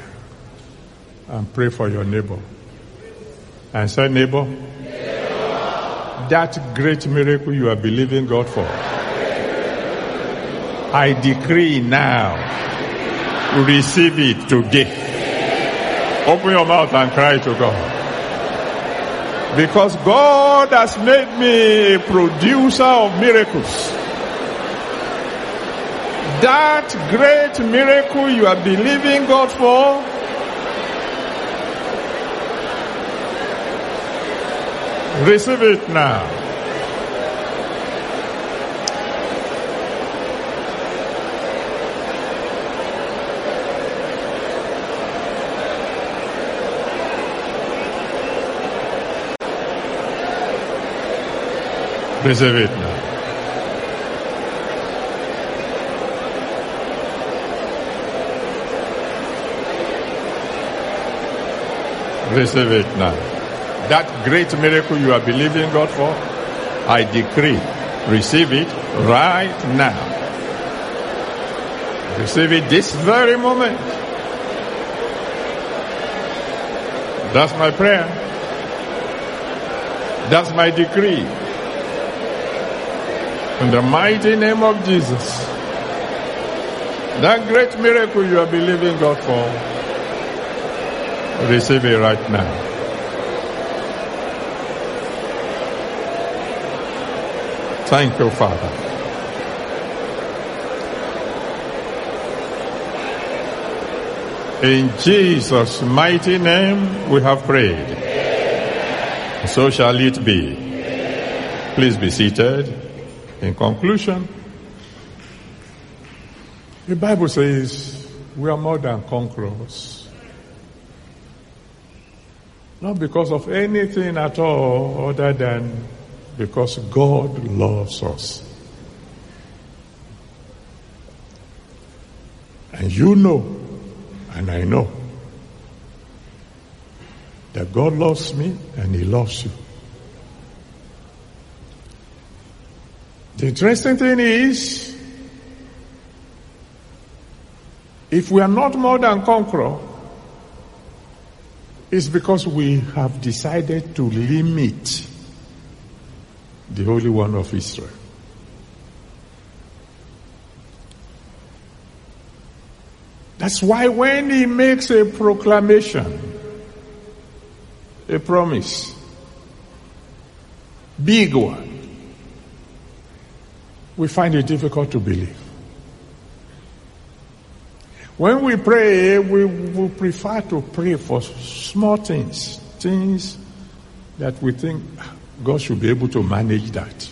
and pray for your neighbor. And say, neighbor, that great miracle you are believing God for, I decree now receive it today. Open your mouth and cry to God. Because God has made me a producer of miracles. That great miracle you are believing God for, Receive it now. Receive it now. Receive it now. That great miracle you are believing God for, I decree, receive it right now. Receive it this very moment. That's my prayer. That's my decree. In the mighty name of Jesus. That great miracle you are believing God for, Receive it right now. Thank you, Father. In Jesus' mighty name we have prayed. So shall it be. Please be seated. In conclusion, the Bible says we are more than conquerors. Not because of anything at all other than because God loves us. And you know, and I know, that God loves me and He loves you. The interesting thing is, if we are not more than conqueror, it's because we have decided to limit the Holy One of Israel. That's why when he makes a proclamation, a promise, big one, we find it difficult to believe. When we pray, we, we prefer to pray for small things, things that we think God should be able to manage that.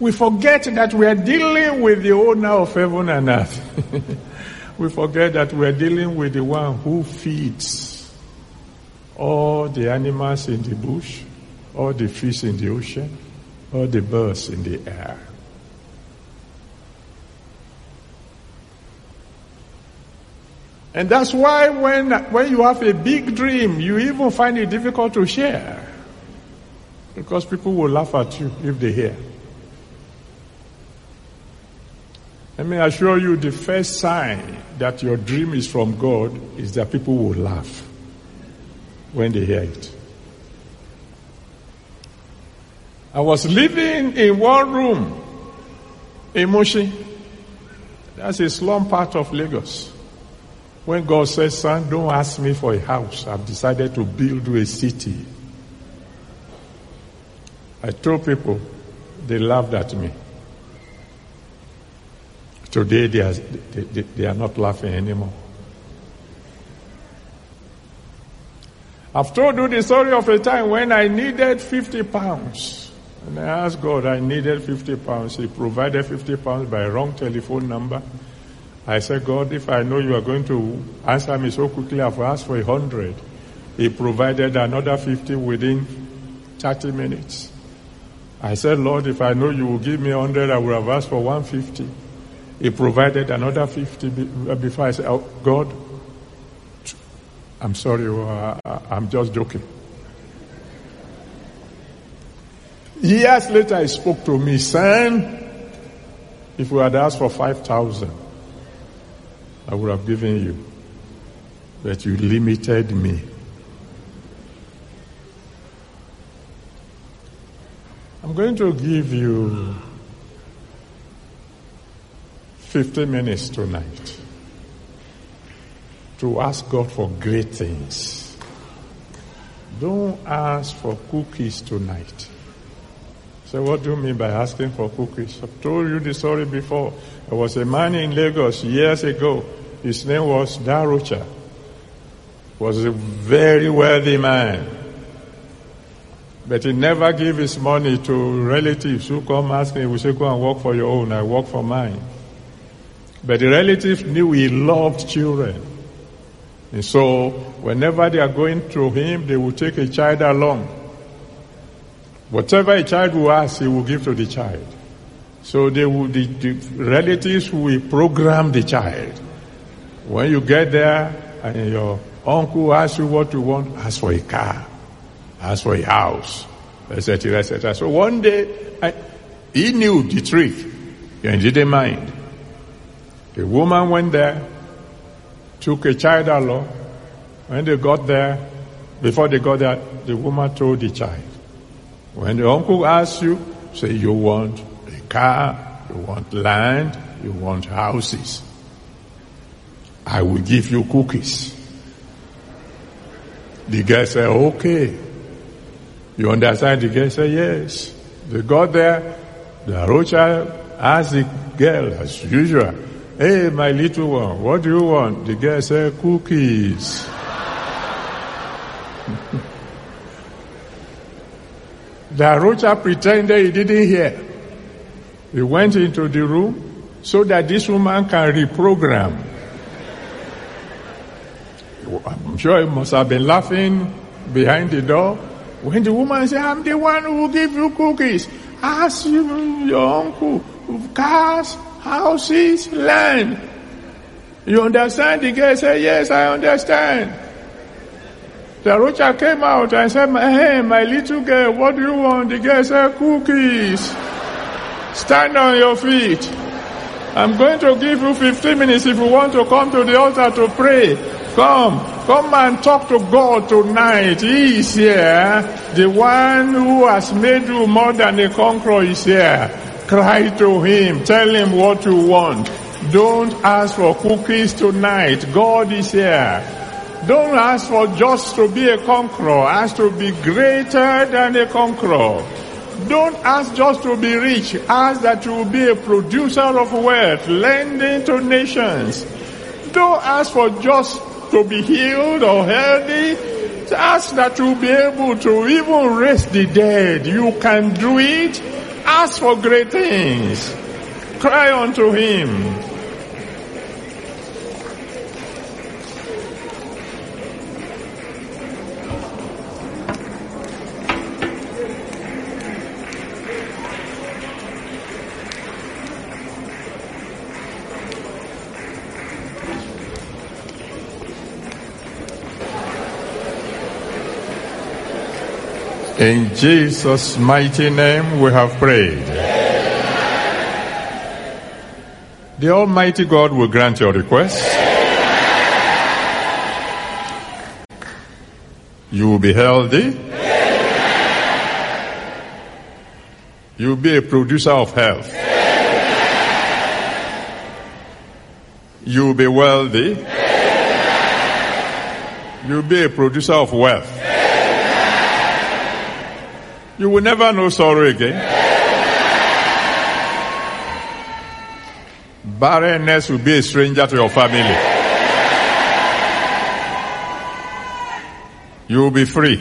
We forget that we are dealing with the owner of heaven and earth. *laughs* we forget that we are dealing with the one who feeds all the animals in the bush, all the fish in the ocean, all the birds in the air. And that's why when, when you have a big dream, you even find it difficult to share. Because people will laugh at you if they hear. Let me assure you the first sign that your dream is from God is that people will laugh when they hear it. I was living in one room in Mushin. That's a slum part of Lagos. When God says, son, don't ask me for a house. I've decided to build you a city. I told people, they laughed at me. Today they are, they, they, they are not laughing anymore. I've told you the story of a time when I needed 50 pounds. And I asked God, I needed 50 pounds. He provided 50 pounds by wrong telephone number. I said, God, if I know you are going to answer me so quickly, I've asked for a hundred. He provided another 50 within 30 minutes. I said, Lord, if I know you will give me 100, I would have asked for 150. He provided another 50 before I said, oh, God, I'm sorry, uh, I'm just joking. Years later, he spoke to me, son, if we had asked for 5,000, I would have given you. But you limited me. I'm going to give you 50 minutes tonight to ask God for great things. Don't ask for cookies tonight. So what do you mean by asking for cookies? I've told you the story before. There was a man in Lagos years ago. His name was Da Rocha. Was a very wealthy man. But he never gave his money to relatives who come asking, will say, go and work for your own, I work for mine. But the relatives knew he loved children. And so, whenever they are going to him, they will take a child along. Whatever a child will ask, he will give to the child. So they will, the, the relatives will program the child. When you get there and your uncle asks you what you want, ask for a car, ask for a house, etc., etc. So one day, I, he knew the trick and didn't mind. The woman went there, took a child along. When they got there, before they got there, the woman told the child, when the uncle asks you, say you want a car, you want land, you want houses. I will give you cookies. The guy said, okay. You understand? The girl said, yes. They got there. Da Rocha asked the girl, as usual, hey, my little one, what do you want? The girl said, cookies. *laughs* Da Rocha pretended he didn't hear. He went into the room so that this woman can reprogram. I'm sure he must have been laughing behind the door when the woman said, I'm the one who give you cookies. Ask you, your uncle, cars, houses, land. You understand? The girl said, yes, I understand. Da Rocha came out and said, hey, my little girl, what do you want? The girl said, cookies. Stand on your feet. I'm going to give you 15 minutes if you want to come to the altar to pray. Come, come and talk to God tonight. He is here. The one who has made you more than a conqueror is here. Cry to him. Tell him what you want. Don't ask for cookies tonight. God is here. Don't ask for just to be a conqueror. Ask to be greater than a conqueror. Don't ask just to be rich. Ask that you will be a producer of wealth, lending to nations. Don't ask for just to be healed or healthy. Ask that you'll be able to even raise the dead. You can do it. Ask for great things. Cry unto Him. In Jesus' mighty name we have prayed. The Almighty God will grant your request. You will be healthy. You will be a producer of health. You will be wealthy. You will be a producer of wealth. You will never know sorrow again. Barrenness will be a stranger to your family. You will be free.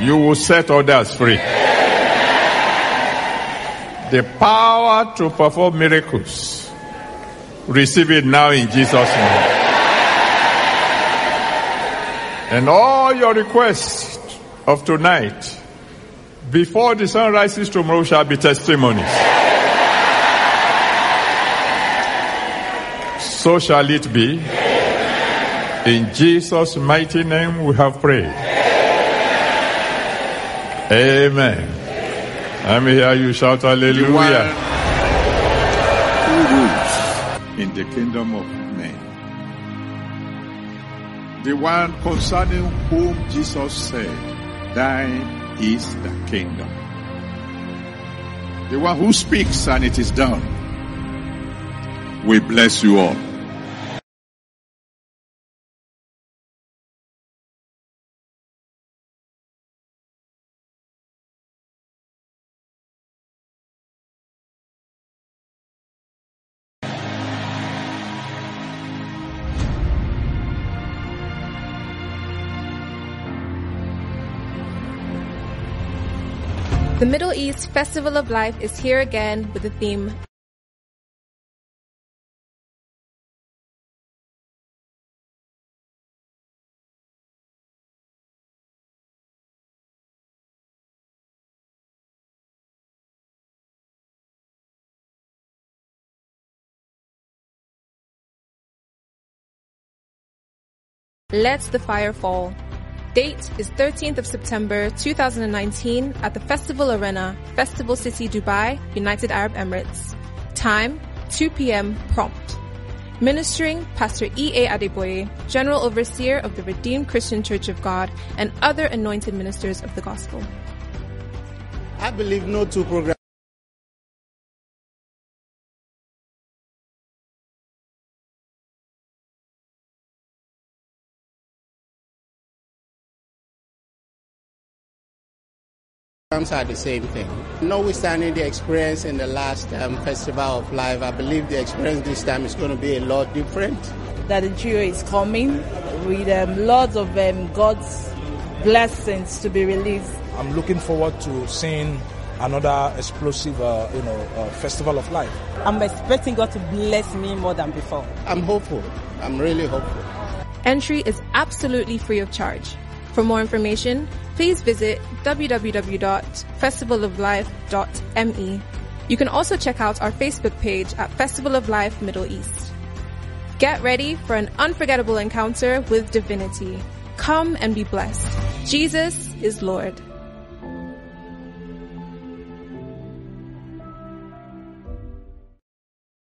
You will set others free. The power to perform miracles. Receive it now in Jesus' name. And all your requests of tonight, before the sun rises tomorrow, shall be testimonies. So shall it be. In Jesus' mighty name we have prayed. Amen. Let me hear you shout hallelujah. In the kingdom of men? The one concerning whom Jesus said, Thine is the kingdom. The one who speaks and it is done. We bless you all. The Middle East Festival of Life is here again with the theme Let the Fire Fall. Date is 13th of September 2019 at the Festival Arena, Festival City, Dubai, United Arab Emirates. Time 2 p.m. prompt. Ministering Pastor E.A. Adeboye, General Overseer of the Redeemed Christian Church of God, and other anointed ministers of the gospel. I believe no two programs. Programs are the same thing. Notwithstanding the experience in the last um, Festival of Life, I believe the experience this time is going to be a lot different. That the trio is coming with um, lots of um, God's blessings to be released. I'm looking forward to seeing another explosive, uh, you know, uh, festival of life. I'm expecting God to bless me more than before. I'm hopeful. I'm really hopeful. Entry is absolutely free of charge. For more information, please visit www.festivaloflife.me. You can also check out our Facebook page at Festival of Life Middle East. Get ready for an unforgettable encounter with divinity. Come and be blessed. Jesus is Lord.